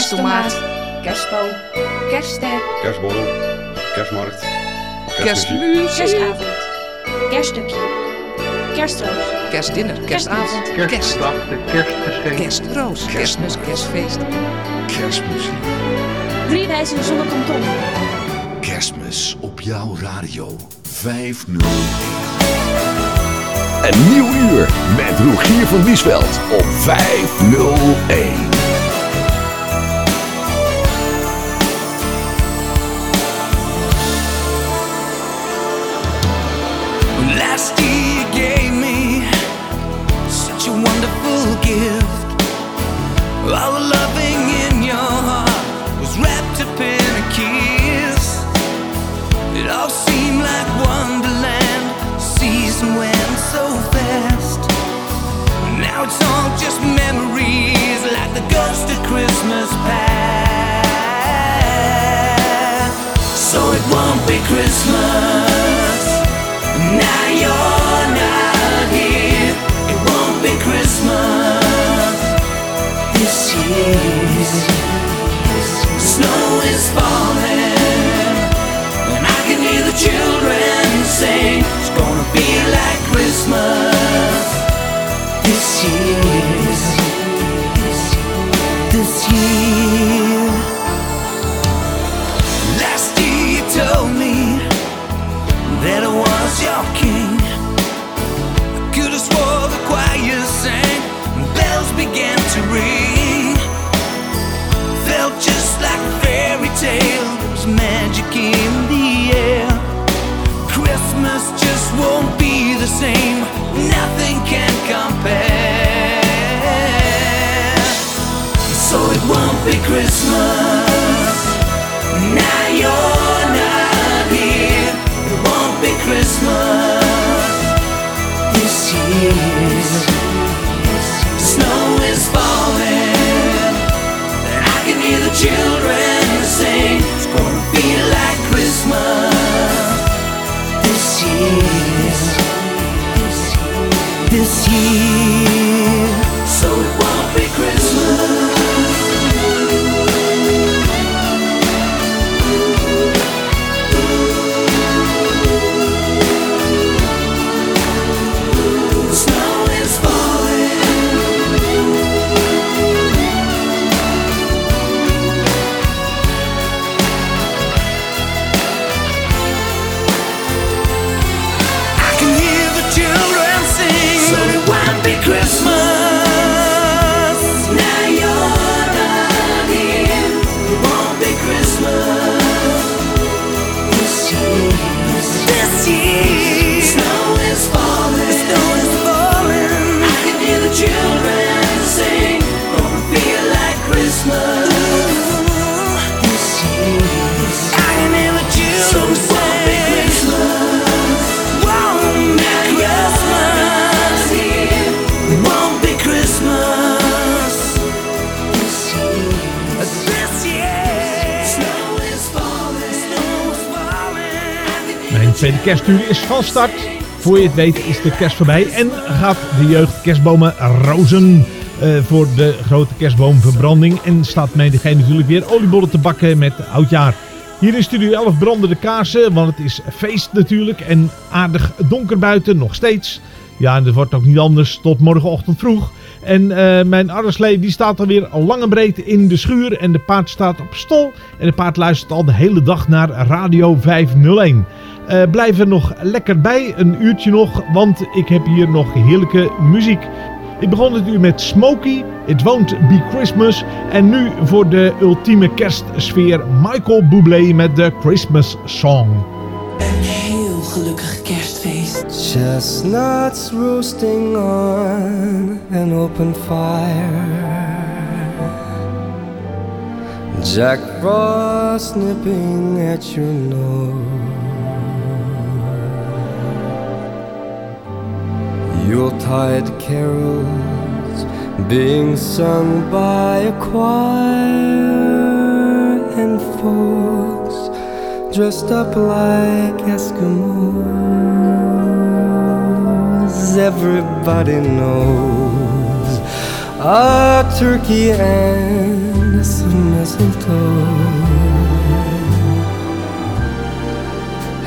Kersttomaat, kerstboom, kerstster, Kerstborrel, kerstmarkt, kerstmuziek, Kerstavond. Kerststukje. Kerstroos. kerstdinner, kerstavond, Kerstdag, de kerstgeschenk. kerstroos, kerstmis, kerstfeest. Kerstmuziek. Drie wijzen zonder kanton. Kerstmis op jouw radio 501. Een nieuw uur met Rogier van Diesveld op 501. Christmas. Now you're not here. It won't be Christmas this year. Snow is falling, and I can hear the children sing. It's gonna be like Christmas this year. This year. I was your king. I could have swore the choir sang, and bells began to ring. Felt just like a fairy tale, there was magic in the air. Christmas just won't be the same, nothing can compare. So it won't be Christmas. Now you're children sing. It's gonna be like Christmas this year. This year, tweede kerstuur is van start. Voor je het weet is de kerst voorbij en gaat de jeugd kerstbomen rozen eh, voor de grote kerstboomverbranding. En staat menigeen natuurlijk weer oliebollen te bakken met oudjaar. Hier in Studio 11 branden de kaarsen, want het is feest natuurlijk en aardig donker buiten, nog steeds. Ja, en het wordt ook niet anders tot morgenochtend vroeg. En eh, mijn arreslee die staat alweer al lang en breed in de schuur en de paard staat op stol. En de paard luistert al de hele dag naar Radio 501. Uh, blijf er nog lekker bij, een uurtje nog, want ik heb hier nog heerlijke muziek. Ik begon het uur met Smokey, It Won't Be Christmas. En nu voor de ultieme kerstsfeer Michael Bublé met de Christmas Song. Een heel gelukkig kerstfeest. Chestnuts roasting on an open fire. Jack Frost nipping at your nose. Yuletide carols being sung by a choir and folks dressed up like Eskimos. Everybody knows a turkey and some mistletoe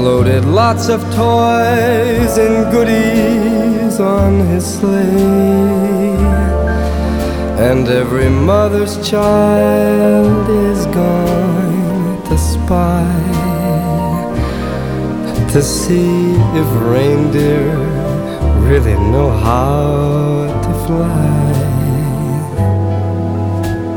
Loaded lots of toys and goodies on his sleigh. And every mother's child is going to spy to see if reindeer really know how to fly.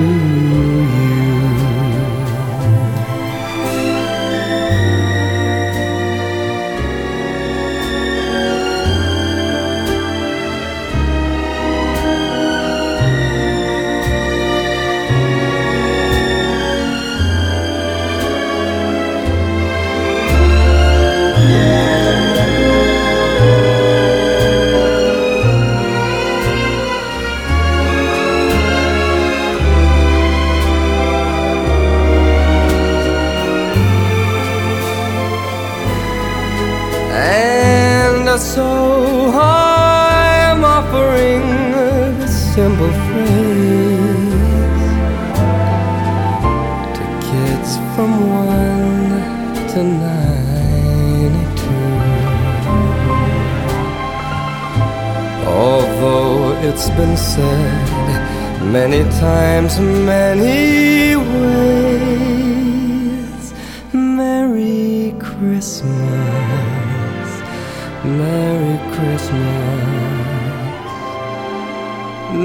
to you. Simple phrase to kids from 1 to 92. Although it's been said many times, many ways, Merry Christmas. Merry Christmas.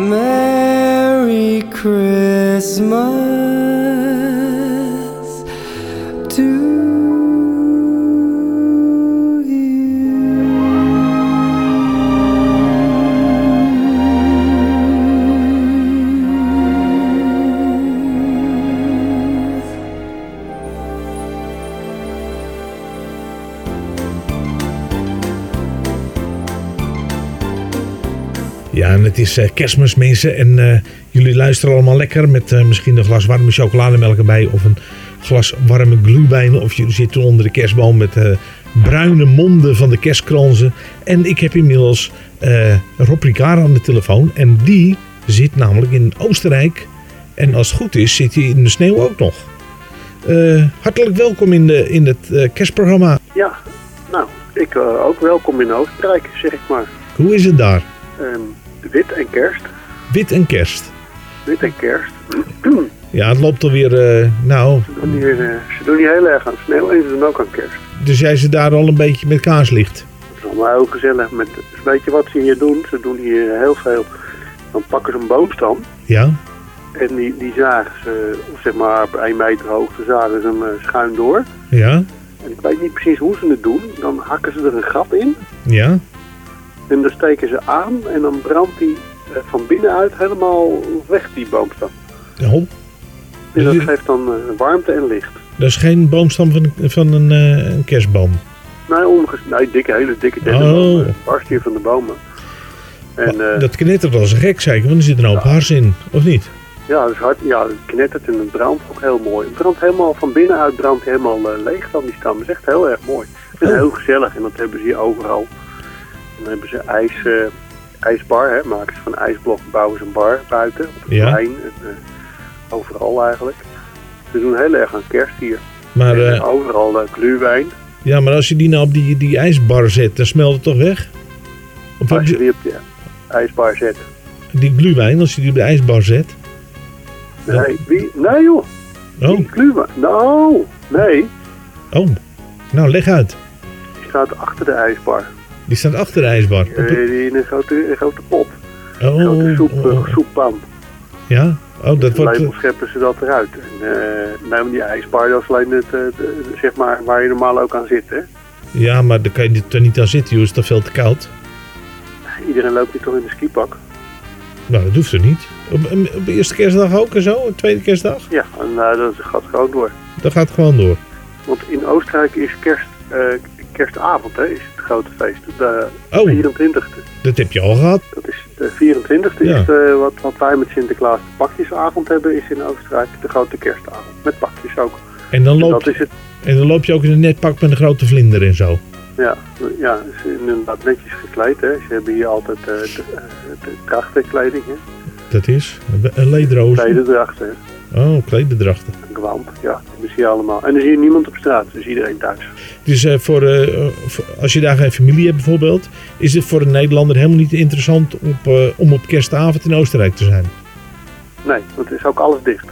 Merry Christmas is eh, kerstmis mensen en eh, jullie luisteren allemaal lekker met eh, misschien een glas warme chocolademelk erbij of een glas warme glühwein of jullie zitten onder de kerstboom met bruine monden van de kerstkransen. En ik heb inmiddels Rob Ricard aan de telefoon en die zit namelijk in Oostenrijk en als het goed is zit hij in de sneeuw ook nog. Hartelijk welkom in, de, in het kerstprogramma Ja, nou, ik ook welkom in Oostenrijk, zeg ik maar. Hoe is het daar? Ehm, wit en kerst. Wit en kerst. Wit en kerst. Ja, het loopt alweer, eh nou, Ze doen, hier, eh, ze doen hier heel erg aan sneeuw en ze doen ook aan kerst. dus jij zit daar al een beetje met kaarslicht. Het is allemaal heel gezellig. Met, weet je wat ze hier doen? Ze doen hier heel veel. Dan pakken ze een boomstam Ja? en die, die zagen ze, of zeg maar op 1 meter hoogte, zagen ze hem eh, schuin door. Ja? En ik weet niet precies hoe ze het doen. Dan hakken ze er een gat in Ja? En dan steken ze aan en dan brandt die eh, van binnenuit helemaal weg, die boomstam. Oh, En dat geeft dan eh, warmte en licht. dat is geen boomstam van, van een, eh, een kerstboom. Nee, omges nee dikke, hele dikke Oh. dennenbomen. Barst hier van de bomen. En Dat knittert als een gek zeker, want er zit een hoop hars in, of niet? ja, het is hard, ja, het knettert en het brandt ook heel mooi. Het brandt helemaal van binnenuit brandt helemaal leeg dan die stam. Dat is echt heel erg mooi. En heel gezellig. En dat hebben ze hier overal. Dan hebben ze ijs, eh, ijsbar, hè. Maken ze van ijsblok, bouwen ze een bar buiten. Op het Ja. plein. En, eh, overal eigenlijk. Ze doen heel erg aan kerst hier. Maar, En, eh, overal gluwijn. Ja, maar als je die nou op die, die ijsbar zet, dan smelt het toch weg? Of Als je je die op de ijsbar zet. die gluwijn, als je die op de ijsbar zet? Nee, wie? Nee joh. Oh. Die gluwijn. Nou, nee. Oh, nou leg uit. Die staat achter de ijsbar. Die staat achter de ijsbar. Eh, het- die in een grote, een grote pot. Oh, Een grote soep, oh, oh. eh, soeppan. Ja? Oh, dat wordt... label scheppen ze dat eruit. En, eh nee, maar die ijsbar dat is alleen het, eh, de- zeg maar, waar je normaal ook aan zit. Hè? Ja, maar daar kan je er niet aan zitten, joh. Is toch veel te koud? Iedereen loopt hier toch in de skipak. Nou, dat hoeft er niet. Op, op de eerste kerstdag ook en zo? Op de tweede kerstdag? Ja, en eh, dat gaat gewoon door. Dat gaat gewoon door. Want in Oostenrijk is kerst, eh, kerstavond, hè, is het grote feest. De Oh. 24e. Dat heb je al gehad. Dat is de 24e Ja. is de, wat, wat wij met Sinterklaas de pakjesavond hebben, is in Oostenrijk de grote kerstavond. Met pakjes ook. En dan, loop, dat is het. en dan loop je ook in een netpak met een grote vlinder en zo. Ja, ja, inderdaad netjes gekleed. Hè. Ze hebben hier altijd eh, de, eh, de. Hè. Dat is een lederhozen. Klederdrachten. Oh, klederdrachten. Ja. Dat ze hier allemaal. En er is hier niemand op straat, dus iedereen thuis. Dus eh, voor, eh, voor- als je daar geen familie hebt bijvoorbeeld, is het voor een Nederlander helemaal niet interessant op, eh, om op kerstavond in Oostenrijk te zijn. Nee, want het is ook alles dicht.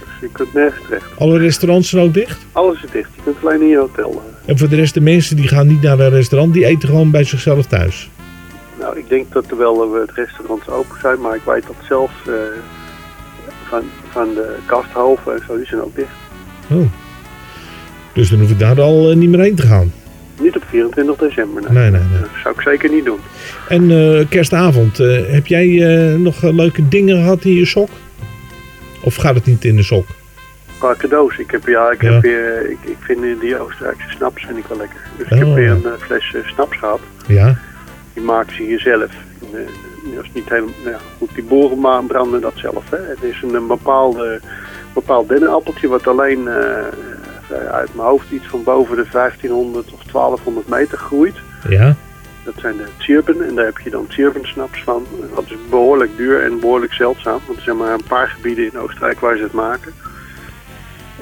Dus je kunt nergens terecht. Alle restaurants zijn ook dicht. Alles is dicht. Je kunt alleen in je hotel. En voor de rest, de mensen die gaan niet naar een restaurant, die eten gewoon bij zichzelf thuis. Nou, ik denk dat er wel wat restaurants open zijn, maar ik weet dat zelfs eh, van, van de kasthoven en zo, die zijn ook dicht. Oh. Dus dan hoef ik daar al eh, niet meer heen te gaan. Niet op 24 december, nee. Nee, nee, nee. Dat zou ik zeker niet doen. En eh, kerstavond, eh, heb jij nog leuke dingen gehad in je sok? Of gaat het niet in de sok? Qua cadeaus, ik heb, ja, ik, Ja. heb weer, ik, ik vind die Oostenrijkse snaps vind ik wel lekker. Dus ik Oh, heb weer ja. een fles snaps gehad. Ja. Die maken ze hier zelf. Is niet helemaal, nou goed, die boeren ma- branden dat zelf. Hè. Het is een, een bepaalde, bepaald dennenappeltje wat alleen eh, eh, uit mijn hoofd iets van boven de 1500 of 1200 meter groeit. Ja. Dat zijn de Tjurben en daar heb je dan Tjurben-snaps van. Dat is behoorlijk duur en behoorlijk zeldzaam. Want er zijn maar een paar gebieden in Oostenrijk waar ze het maken.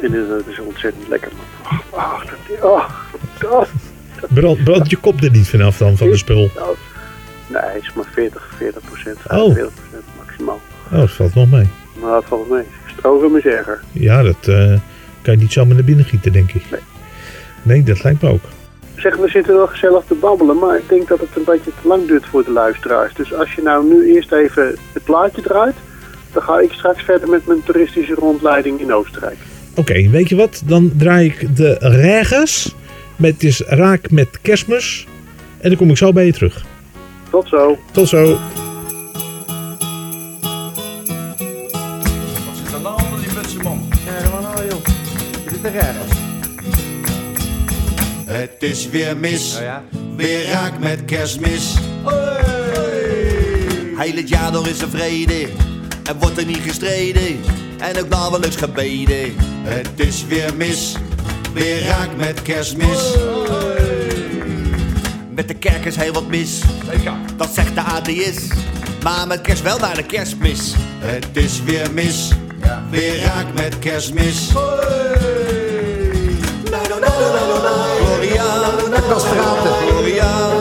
En dat is ontzettend lekker, man. Oh, oh, dat, oh, oh. Brand, brand je kop er niet vanaf dan, van de spul? Nee, het is maar 40, 40 procent, Oh. 45 procent maximaal. Oh, dat valt nog mee. Maar dat valt mee. Stroom is erger. Ja, dat eh, kan je niet zomaar naar binnen gieten, denk ik. Nee. Nee, dat lijkt me ook. Zeg, we zitten wel gezellig te babbelen, maar ik denk dat het een beetje te lang duurt voor de luisteraars. Dus als je nou nu eerst even het plaatje draait, dan ga ik straks verder met mijn toeristische rondleiding in Oostenrijk. Oké, weet je wat? Dan draai ik de regens met is raak met kerstmis. En dan kom ik zo bij je terug. Tot zo. Tot zo. Wat zit er nou onder die mutsen, man? Ja, maar nou joh. Zit er ergens. Het is weer mis, weer raak met kerstmis. Heel het jaar door is er vrede, en wordt er niet gestreden, en ook nauwelijks gebeden. Het is weer mis, weer raak met kerstmis. Met de kerk is heel wat mis, dat zegt de atheïst. Maar met kerst wel naar de kerstmis. Het is weer mis, weer raak met kerstmis. Gloria. Gloria,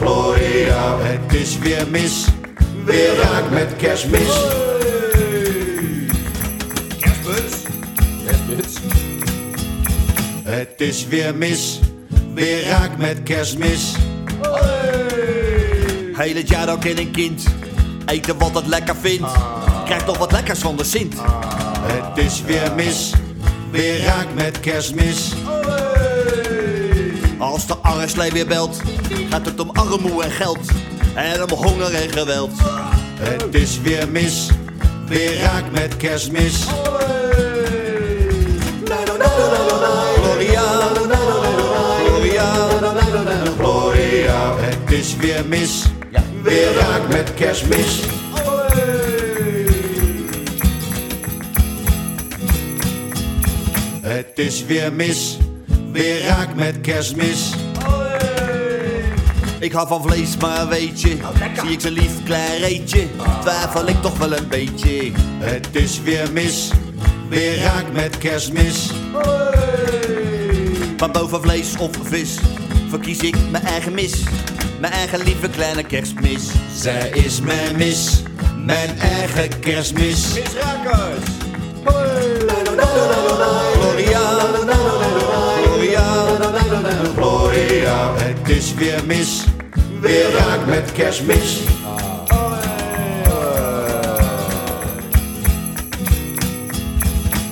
Gloria, het is weer mis. Weer raak met kerstmis. Kerstmuts. Kerstmuts. Het is weer mis. Weer raak met kerstmis. Heel het jaar ook in een kind. Eten wat het lekker vindt. Krijgt nog wat lekkers van de Sint. Het is weer mis. Weer raak met kerstmis. Als de arreslee weer belt, gaat het om armoe en geld. En om honger en geweld. Het is weer mis. Weer raak met kerstmis. Is weer mis. Weer raak met kerstmis. Het is weer mis. Weer raak met kerstmis. Ik hou van vlees, maar weet je, zie ik zo'n lief klein reetje, twijfel ik toch wel een beetje. Het is weer mis, weer raak met kerstmis. Maar boven vlees of vis, verkies ik mijn eigen mis. Mijn eigen lieve kleine kerstmis. Zij is mijn mis, mijn eigen kerstmis. Misrakers. Gloria, Gloria, Gloria, het is weer mis, weer raak met kerstmis.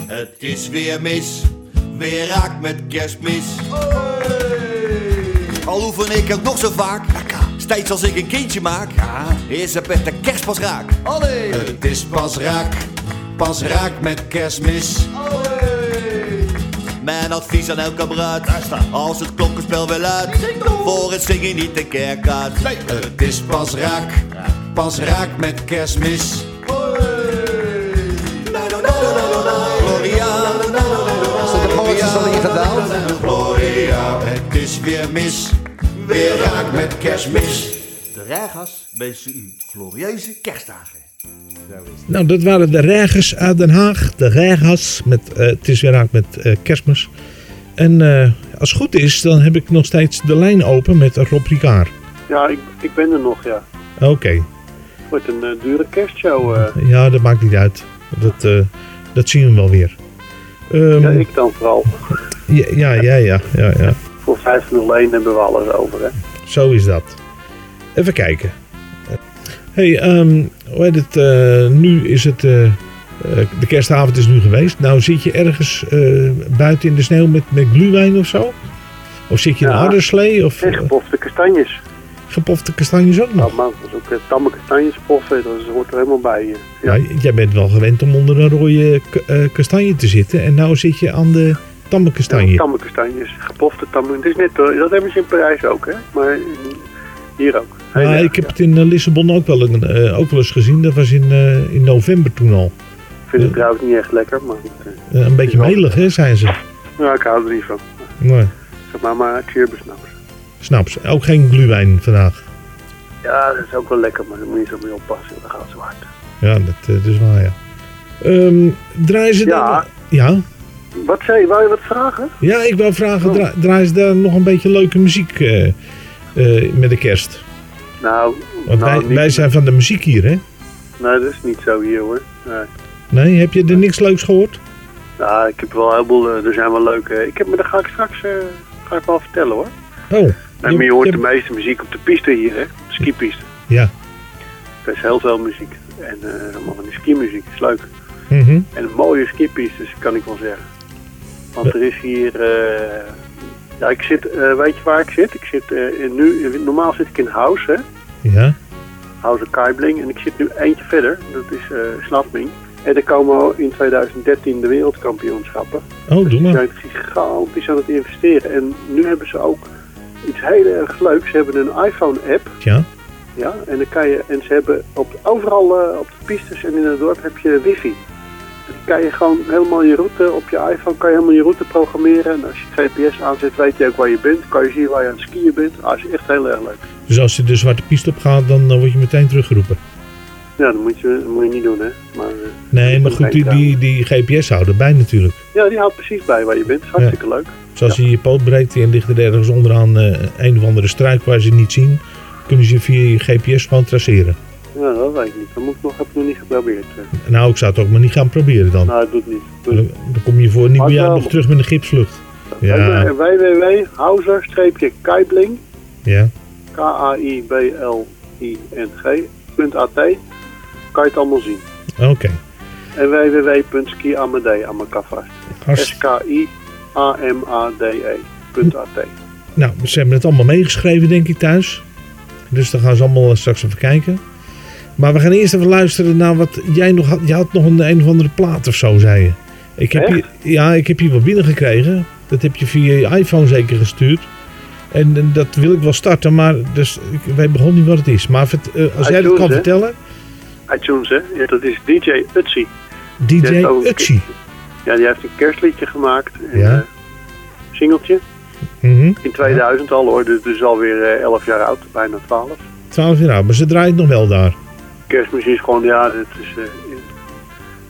Het is weer mis, weer raak met kerstmis. Al oefen ik ook nog zo vaak, steeds als ik een kindje maak, is het met de kerst pas raak. Het is pas raak, pas raak met kerstmis. Mijn advies aan elke bruid, als het klokkenspel wil uit, voor het zingen niet de kerk uit. Het is pas raak, pas raak met kerstmis. Gloria, het is weer mis, weer raak met kerstmis. De Regas wensen u glorieuze kerstdagen. Nou, dat waren de Regers uit Den Haag. De Regers. Met, eh, het is weer raak met eh, kerstmis. En eh, als het goed is, dan heb ik nog steeds de lijn open met Rob Ricard. Ja, ik, ik ben er nog, ja. Oké. Het wordt een dure kerstshow. eh. Ja, dat maakt niet uit. Dat, eh, dat zien we wel weer. Ehm, ja, ik dan vooral. ja, ja, ja, ja, ja, ja. Voor 501 hebben we alles over, hè. Zo is dat. Even kijken. hey, ehm, hoe heet het? eh, nu is het. eh, eh, de kerstavond is nu geweest. Nou zit je ergens buiten in de sneeuw met, met gluwijn of zo? Of zit je in een harderslee? Of En gepofte kastanjes. gepofte kastanjes ook nog? Ja, man, dat is ook tamme kastanjes poffen. Dat hoort er helemaal bij. Ja. jij bent wel gewend om onder een rode kastanje te zitten. En nou zit je aan de tamme kastanje. Tamme kastanjes, gepofte tamme. Het is net, eh, dat hebben ze in Parijs ook, hè. Maar in- hier ook. Maar erg, ik heb het in eh, Lissabon ook wel, een, eh, ook wel eens gezien. Dat was in, eh, in november toen al. Ik vind het trouwens niet echt lekker, maar... eh, Eh, een beetje melig, hè, zijn ze. Ja, ik hou er niet van. Nee, Zeg maar, maar Cheerbesnaps. snap ze. Ook geen gluwijn vandaag. Ja, dat is ook wel lekker, maar daar moet je zo mee oppassen. Dat gaat zo hard. Ja, dat, eh, dat is waar, ja. Ehm, draaien ze Ja. dan... Ja. Wat zei je? Wou je wat vragen? Ja, ik wou vragen, dra- draaien ze daar nog een beetje leuke muziek eh, eh, met de kerst? Nou, Want nou, wij, niet- wij zijn van de muziek hier, hè? Nee, dat is niet zo hier hoor. Nee. Nee, heb je er niks leuks gehoord? Nou, ik heb wel heel veel, eh, er zijn wel leuke. Ik heb, maar dat ga ik straks ga ik wel vertellen hoor. Oh. Nee, maar je hoort de meeste muziek op de piste hier, hè? Skipiste. Ja. Er is heel veel muziek. En allemaal van die skimuziek, is leuk. Mhm. En een mooie skipistes, kan ik wel zeggen. Want er is hier... eh, ja, ik zit... eh, weet je waar ik zit? Ik zit in nu... Normaal zit ik in House, hè? Ja. House Kaibling. En ik zit nu eentje verder. Dat is eh Snapming. En er komen in 2013 de wereldkampioenschappen. Oh, doe Ze maar. zijn gigantisch aan het investeren. En nu hebben ze ook iets heel erg leuks. Ze hebben een iPhone-app. Ja. Ja, en, dan kan je, en ze hebben op, overal op de pistes en in het dorp heb je wifi. Kan je gewoon helemaal je route op je iPhone kan je helemaal je route programmeren. En als je GPS aanzet, weet je ook waar je bent. Kan je zien waar je aan het skiën bent. Ah, is echt heel erg leuk. Dus als je de zwarte piste op gaat, dan eh, word je meteen teruggeroepen. Ja, dat moet je, dat moet je niet doen, hè. Maar Nee, maar goed, die, die, die GPS houdt erbij natuurlijk. Ja, die houdt precies bij waar je bent. Hartstikke leuk. Dus als je je poot breekt en ligt er ergens onderaan eh, een of andere struik waar ze niet zien, kunnen ze via je GPS gewoon traceren. Ja, dat weet ik niet. Dat moet ik nog, heb ik nog niet geprobeerd. Nou, ik zou het ook maar niet gaan proberen dan. Nou, dat doet niet. Dan, dan kom je voor jaar wel- nog terug met een gipsvlucht. Ja, www.hauser-kaibling, ja. K-A-I-B-L-I-N-G, kan je het allemaal zien. Oké. En www.skiamade, aan elkaar vast. Hartst- S-K-I-A-M-A-D-E.at. Nou, ze hebben het allemaal meegeschreven, denk ik, thuis. Dus dan gaan ze allemaal eh, straks even kijken. Maar we gaan eerst even luisteren naar wat jij nog had. Je had nog een, een of andere plaat of zo, zei je. Ik heb hier, ja, ik heb hier wat binnengekregen. Dat heb je via je iPhone zeker gestuurd. En, en dat wil ik wel starten, maar dus, ik weet begon niet wat het is. Maar vert- eh, als jij dat kan hè? vertellen. iTunes, hè? Ja, dat is DJ Utsi. DJ Utsi. Ja, die heeft een kerstliedje gemaakt. Een Ja. eh, singeltje. Mhm. In 2000 al hoor, dus alweer eh, 11 jaar oud, bijna 12. 12 jaar oud, maar ze draait nog wel daar. Kerstmuziek is gewoon, ja, het is, eh,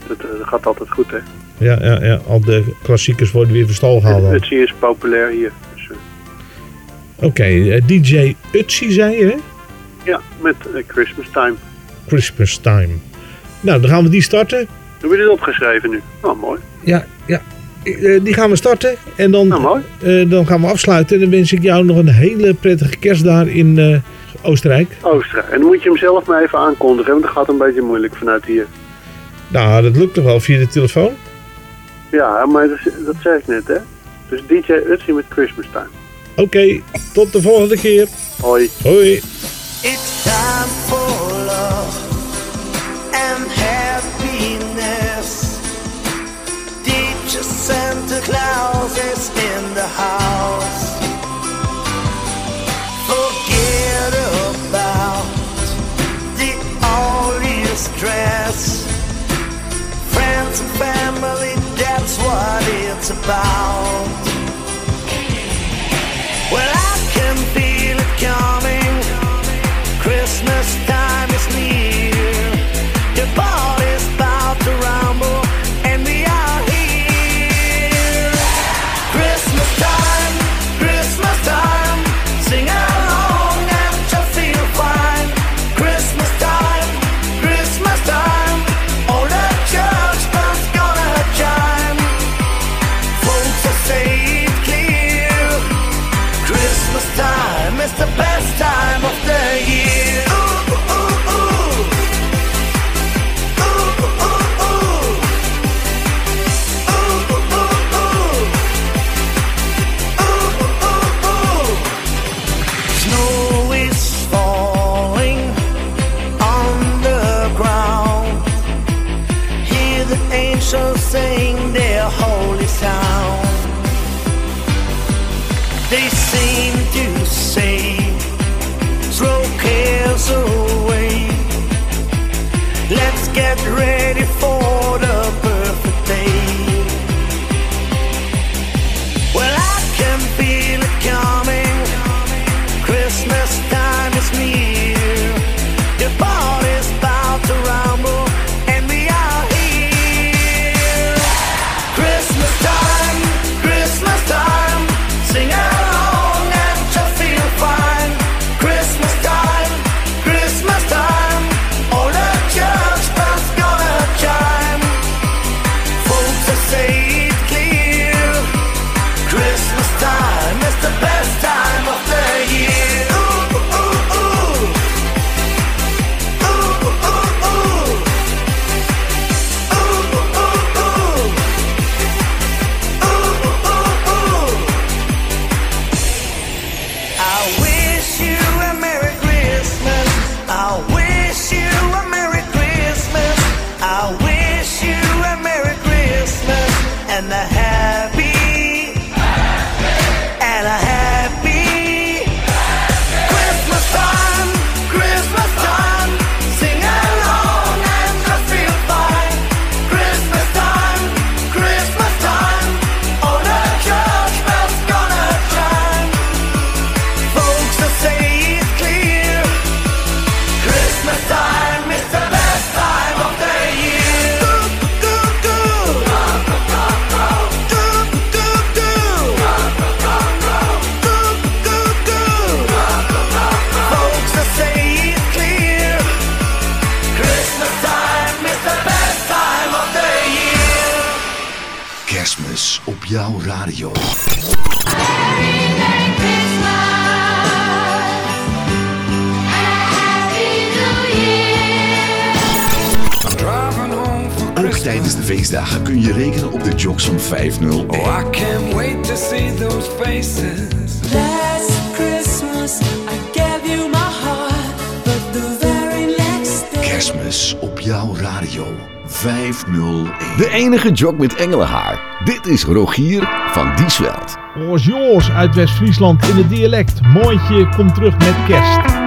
dat, eh, dat gaat altijd goed hè. Ja, ja, ja, al de klassiekers worden weer van stal gehaald. dan. Utsi is populair hier. Dus, eh, Oké, DJ Utsi zei je, hè? ja, met Christmas Time. Christmas Time. Nou, dan gaan we die starten. Heb je dit opgeschreven nu? Oh, mooi. Ja, ja. Die gaan we starten. En dan, Nou, eh, dan gaan we afsluiten. En dan wens ik jou nog een hele prettige kerst daar in Oostenrijk. Oostenrijk. En dan moet je hem zelf maar even aankondigen, want dat gaat een beetje moeilijk vanuit hier. Nou, dat lukt toch wel via de telefoon? Ja, maar dat, dat zei ik net hè. Dus DJ Utsi met Christmas Time. Oké, tot de volgende keer. Hoi. Hoi. It's time for love and happiness. Teacher Santa Claus is in the house. All you stress. Friends and family, that's what it's about. gejogd met engelenhaar. Dit is Rogier van Diesveld. Ons uit West-Friesland in het dialect. Mooitje, komt terug met kerst.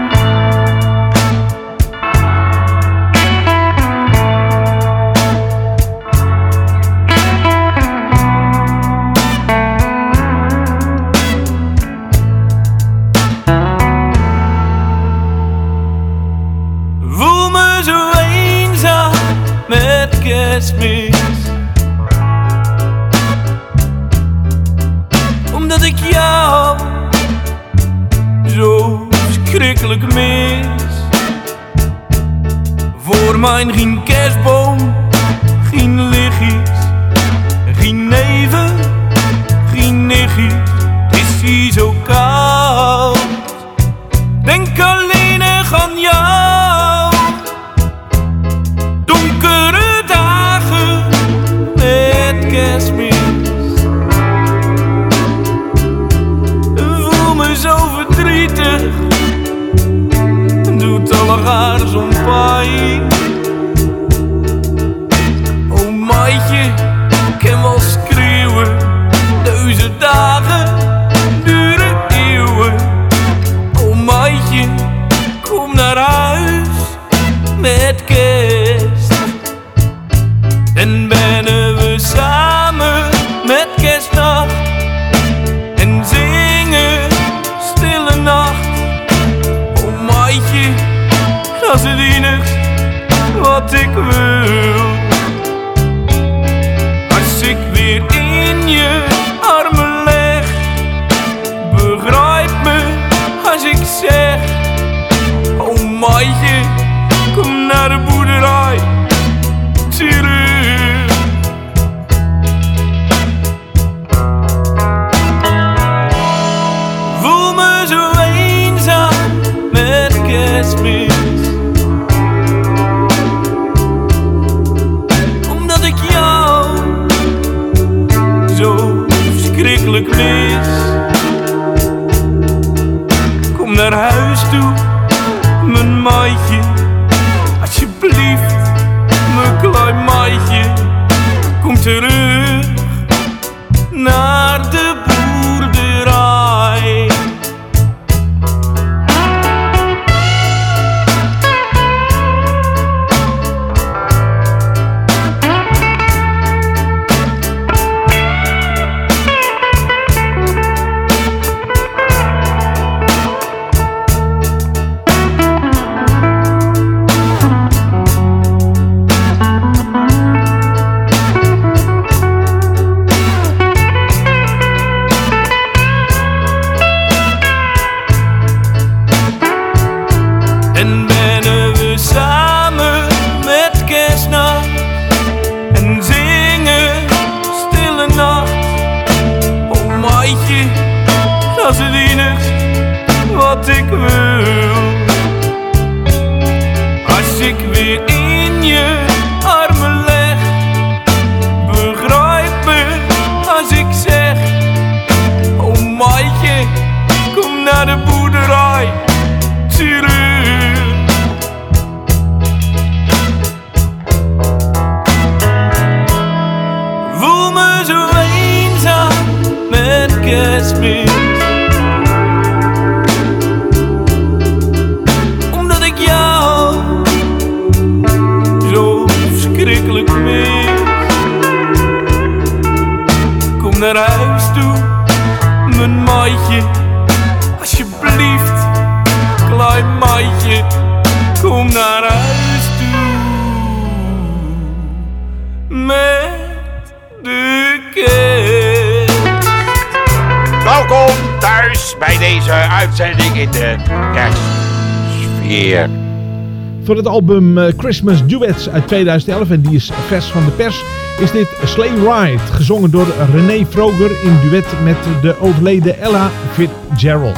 Van het album eh, Christmas Duets uit 2011 en die is vers van de pers, is dit Sleigh Ride, gezongen door René Vroger in duet met de overleden Ella Fitzgerald.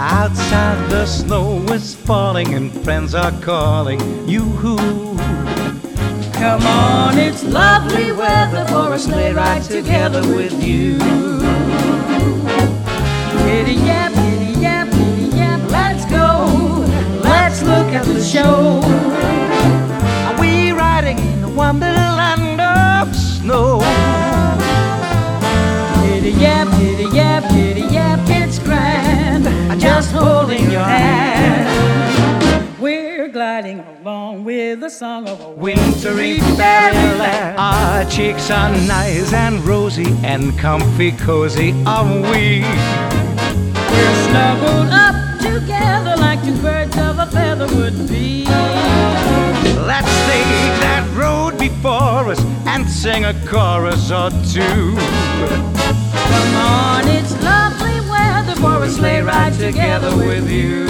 Outside the snow is falling and friends are calling. You who Come on, it's lovely weather for a sleigh ride together with you. Giddy yap, giddy yap, giddy yap, let's go. Let's look at the show. Are we riding in the wonderland of snow? Giddy yap, giddy yap, giddy yap, it's grand. I just holding the song of a Wintry fairyland. Our cheeks are nice and rosy and comfy cozy are we. We're snuggled up together like two birds of a feather would be. Let's take that road before us and sing a chorus or two. Come on, it's lovely weather for a sleigh ride together with you.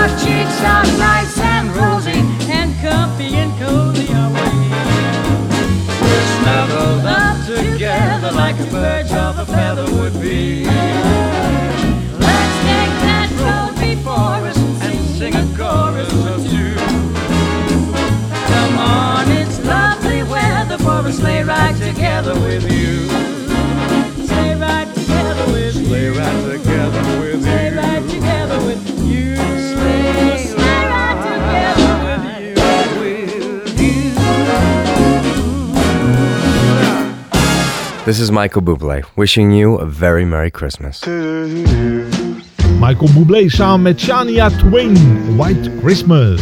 Fairyland. Our cheeks are nice and rosy and comfy and cozy. We're snuggled up together like a bird of a feather would be. Let's take that road before us and sing a chorus or two. Come on, it's lovely weather for a sleigh ride together with you. Sleigh ride together with you. Sleigh ride together with Sleigh This is Michael Bublé, wishing you a very Merry Christmas. Michael Bublé samen met Shania Twain, White Christmas.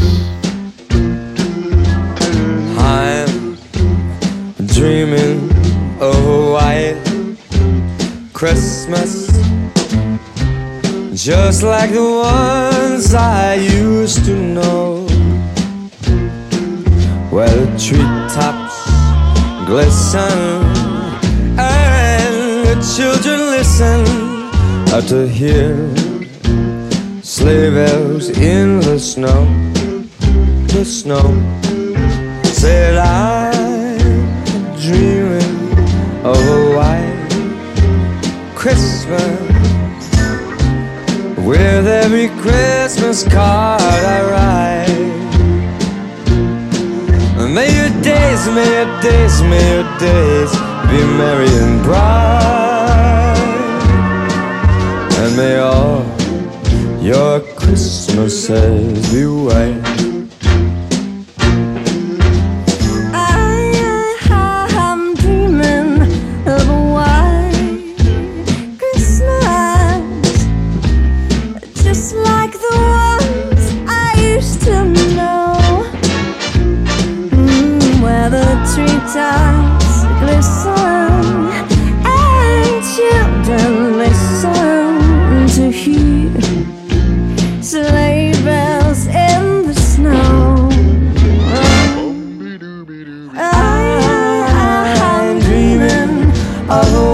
I'm dreaming of a white Christmas, just like the ones I used to know, where the treetops glisten and the children listen to hear sleigh bells in the snow, the snow. Said I'm dreaming of a white Christmas with every Christmas card I write. May your days, may your days, may your days be merry and bright, and may all your Christmases be white. Oh.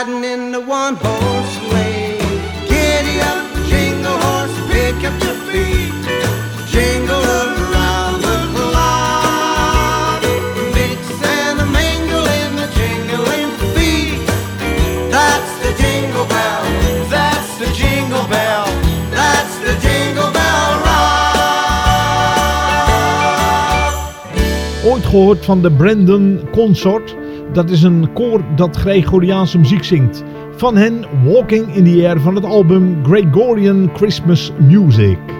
riding in the one horse sleigh. Giddy up, jingle horse, pick up your feet. Jingle around the clock. Mix and a mingle in the jingling feet. That's the jingle bell. That's the jingle bell. That's the jingle bell rock. Ooit gehoord van de Brandon Consort. Dat is een koor dat Gregoriaanse muziek zingt. Van hen Walking in the Air van het album Gregorian Christmas Music.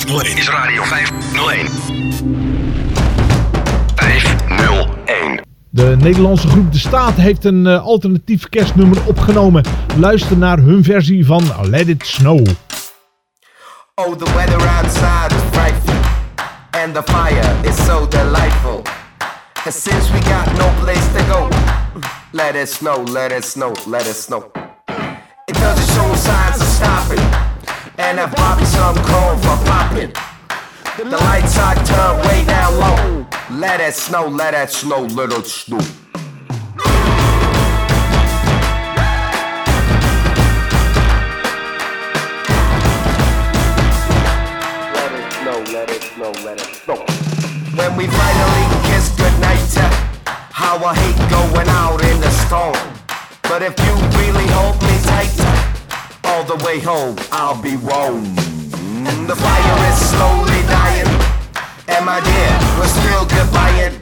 501. Is Radio 501. 501. De Nederlandse groep De Staat heeft een eh, alternatief kerstnummer opgenomen. Luister naar hun versie van Let It Snow. Oh, the weather outside is frightful, and the fire is so delightful. And since we got no place to go, let it snow, let it snow, let it snow. It doesn't show signs and bought me some corn for popping. The lights are turned way down low. Let it snow, let it snow, let it snow. Let it snow, let it snow, let it snow. When we finally kiss goodnight, uh, how I hate going out in the storm. But if you really hold me tight, uh, the way home I'll be warm. The fire is slowly dying, and my dear, we're still goodbying.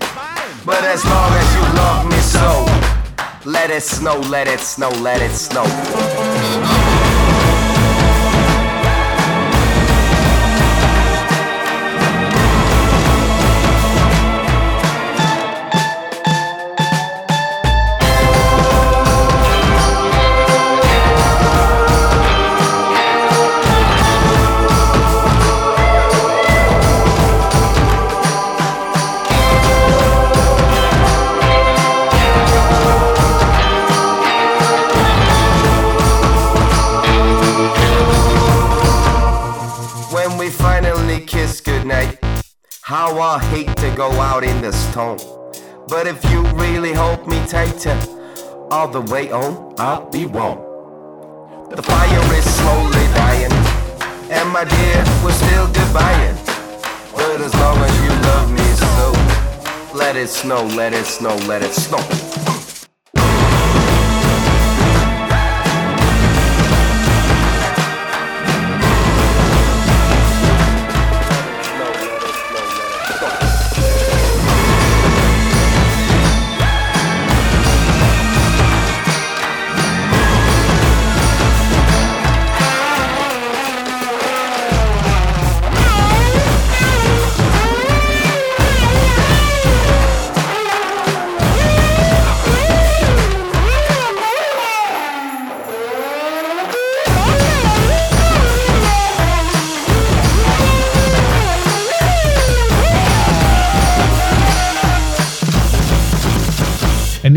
But as long as you love me so, let it snow, let it snow, let it snow. How I hate to go out in the storm. But if you really hold me tighter, all the way home, I'll be warm. The fire is slowly dying, and my dear, we're still goodbying. But as long as you love me so, let it snow, let it snow, let it snow.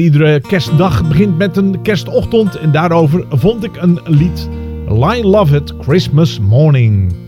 Iedere kerstdag begint met een kerstochtend. En daarover vond ik een lied. I Love It Christmas Morning.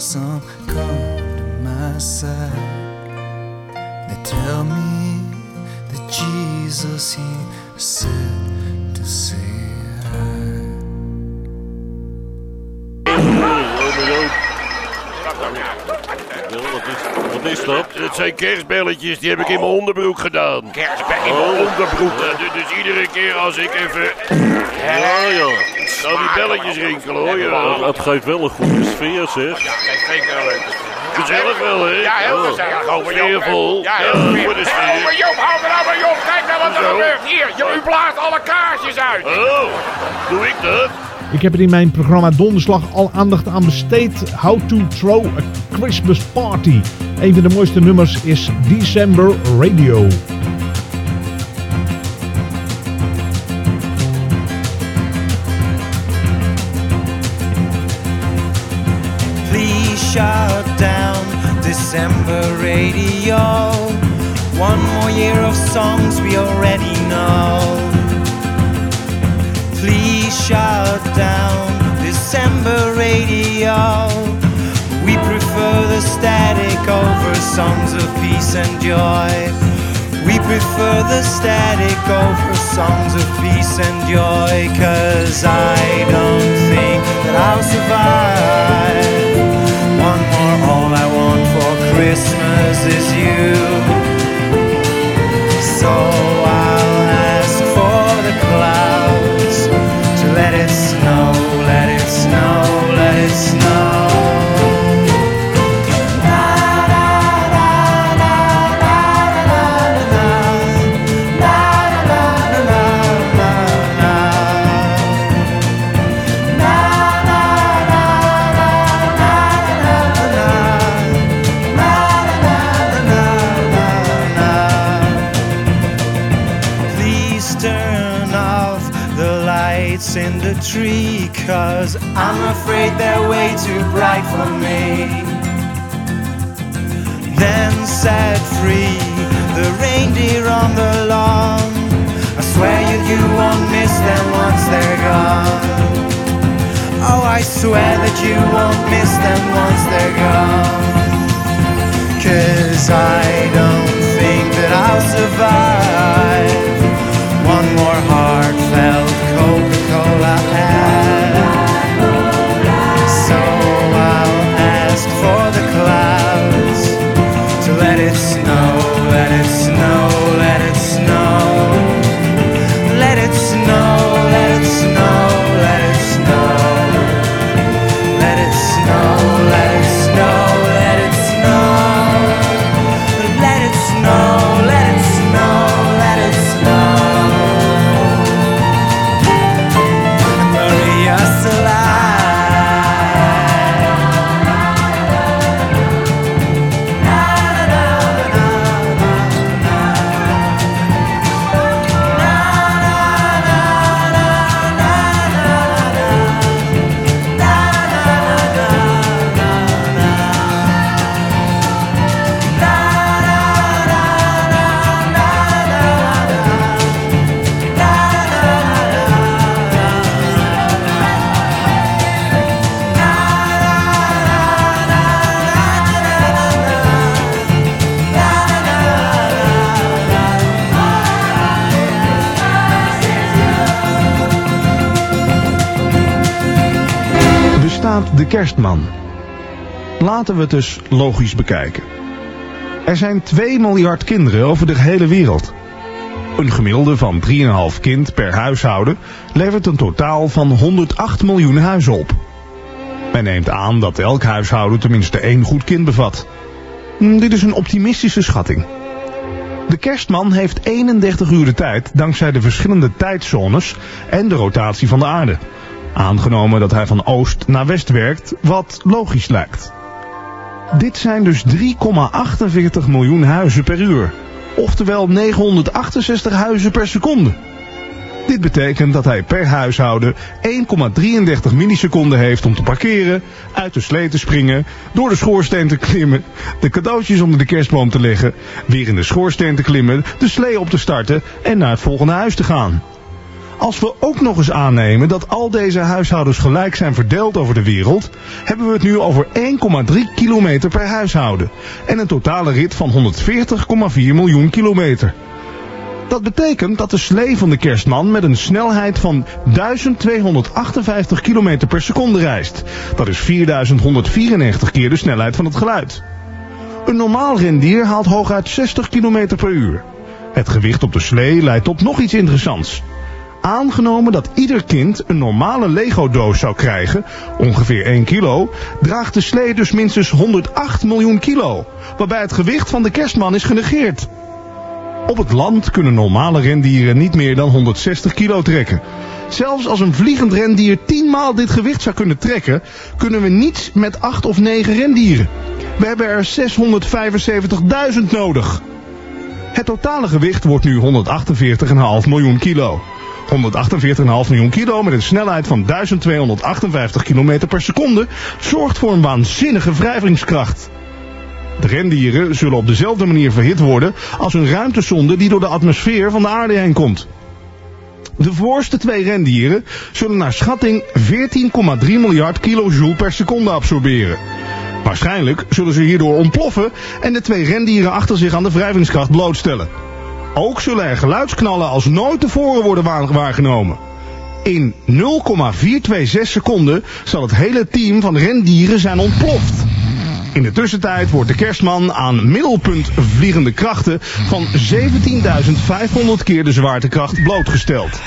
Some come to my side. They tell me that Jesus, He said to say hi. Wat is, wat is dat? Het zijn kerstbelletjes, die heb ik in mijn onderbroek gedaan. Kerstbelletjes in mijn onderbroek? dus iedere keer als ik even... Ja, ja. Nou, die belletjes rinkelen hoor. Ja. Het geeft wel een goede sfeer, zeg. Ja, dat is zeker een leuke sfeer. Gezellig wel, hè? Ja, heel gezellig. Over Sfeervol. Ja, heel Ja, voor de sfeer. Maar Joop, hou er nou maar Joop. Kijk nou wat er gebeurt. Hier, u blaast alle kaarsjes uit. Oh, doe ik dat? Ik heb er in mijn programma Donderslag al aandacht aan besteed. How to throw a Christmas party. Een van de mooiste nummers is December Radio. Shut down December radio. One more year of songs we already know. Please shut down December radio. We prefer the static over songs of peace and joy. We prefer the static over songs of peace and joy. Cause I don't think that I'll survive. Christmas is you. So too for me. Then set free the reindeer on the lawn. I swear you, you won't miss them once they're gone. Oh, I swear that you won't miss them once they're gone. Cause I don't think that I'll survive de kerstman? Laten we het dus logisch bekijken. Er zijn 2 miljard kinderen over de hele wereld. Een gemiddelde van 3,5 kind per huishouden levert een totaal van 108 miljoen huizen op. Men neemt aan dat elk huishouden tenminste één goed kind bevat. Hm, Dit is een optimistische schatting. De kerstman heeft 31 uur de tijd dankzij de verschillende tijdzones en de rotatie van de aarde. Aangenomen dat hij van oost naar west werkt, wat logisch lijkt. Dit zijn dus 3,48 miljoen huizen per uur. Oftewel 968 huizen per seconde. Dit betekent dat hij per huishouden 1,33 milliseconden heeft om te parkeren, uit de slee te springen, door de schoorsteen te klimmen, de cadeautjes onder de kerstboom te leggen, weer in de schoorsteen te klimmen, de slee op te starten en naar het volgende huis te gaan. Als we ook nog eens aannemen dat al deze huishoudens gelijk zijn verdeeld over de wereld, hebben we het nu over 1,3 kilometer per huishouden en een totale rit van 140,4 miljoen kilometer. Dat betekent dat de slee van de kerstman met een snelheid van 1258 km per seconde reist. Dat is 4194 keer de snelheid van het geluid. Een normaal rendier haalt hooguit 60 km per uur. Het gewicht op de slee leidt tot nog iets interessants. Aangenomen dat ieder kind een normale Lego-doos zou krijgen, ongeveer 1 kilo, draagt de slee dus minstens 108 miljoen kilo, waarbij het gewicht van de kerstman is genegeerd. Op het land kunnen normale rendieren niet meer dan 160 kilo trekken. Zelfs als een vliegend rendier 10 maal dit gewicht zou kunnen trekken, kunnen we niets met 8 of 9 rendieren. We hebben er 675.000 nodig. Het totale gewicht wordt nu 148,5 miljoen kilo. 148,5 miljoen kilo met een snelheid van 1258 km per seconde zorgt voor een waanzinnige wrijvingskracht. De rendieren zullen op dezelfde manier verhit worden als een ruimtesonde die door de atmosfeer van de aarde heen komt. De voorste twee rendieren zullen naar schatting 14,3 miljard kilojoule per seconde absorberen. Waarschijnlijk zullen ze hierdoor ontploffen en de twee rendieren achter zich aan de wrijvingskracht blootstellen. Ook zullen er geluidsknallen als nooit tevoren worden waar- waargenomen. In 0,426 seconden zal het hele team van rendieren zijn ontploft. In de tussentijd wordt de kerstman aan middelpunt vliegende krachten van 17.500 keer de zwaartekracht blootgesteld.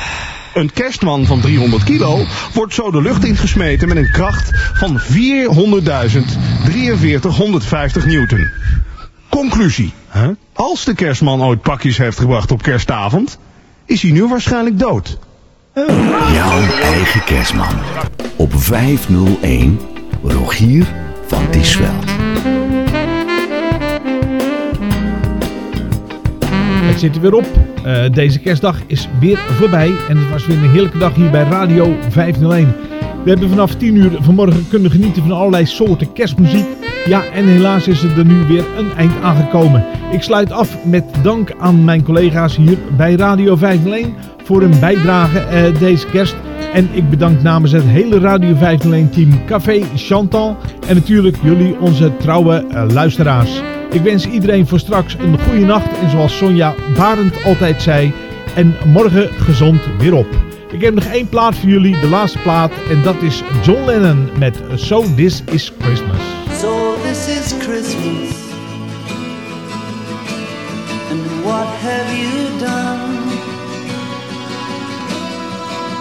Een kerstman van 300 kilo wordt zo de lucht ingesmeten met een kracht van 400.04350 newton. Conclusie. Als de kerstman ooit pakjes heeft gebracht op kerstavond, is hij nu waarschijnlijk dood. Jouw eigen kerstman. Op 501 Rogier van Diesveld. Het zit er weer op. Eh, deze kerstdag is weer voorbij en het was weer een heerlijke dag hier bij Radio 501. We hebben vanaf 10 uur vanmorgen kunnen genieten van allerlei soorten kerstmuziek. Ja, en helaas is er nu weer een eind aangekomen. Ik sluit af met dank aan mijn collega's hier bij Radio 501 voor hun bijdrage eh, deze kerst. En ik bedank namens het hele Radio 501 team Café Chantal en natuurlijk jullie onze trouwe eh, luisteraars. Ik wens iedereen voor straks een goede nacht en zoals Sonja Barend altijd zei, en morgen gezond weer op. Ik heb nog één plaat voor jullie, de laatste plaat, en dat is John Lennon met So This Is Christmas. So this is Christmas. And what have you done?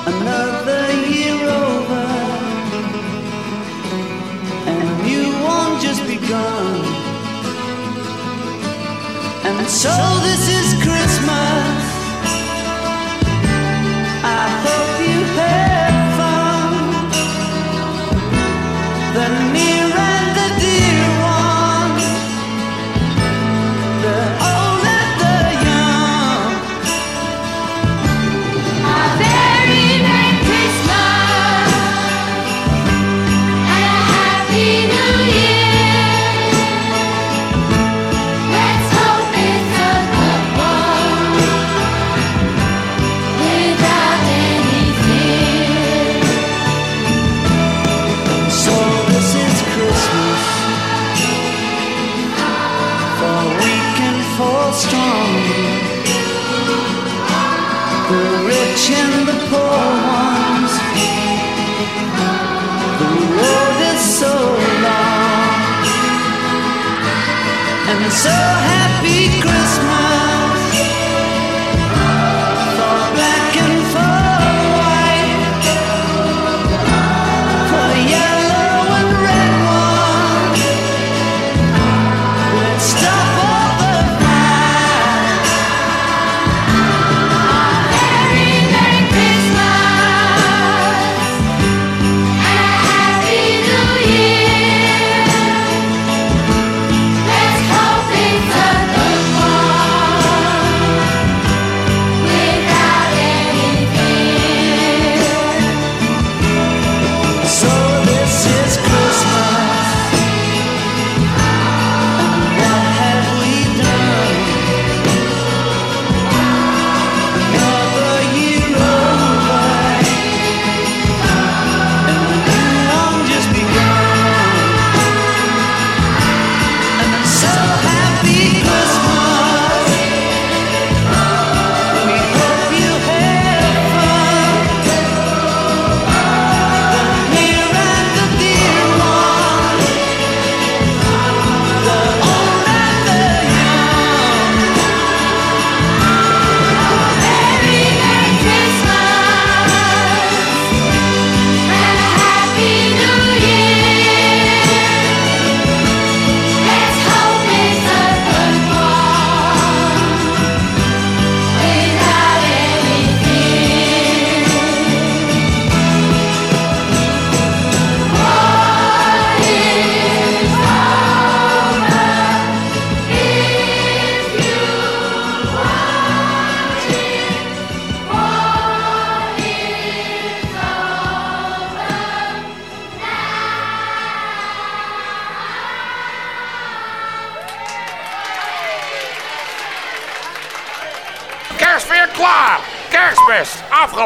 Another year over. And you won't just. And so this is Christmas. So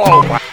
Kerst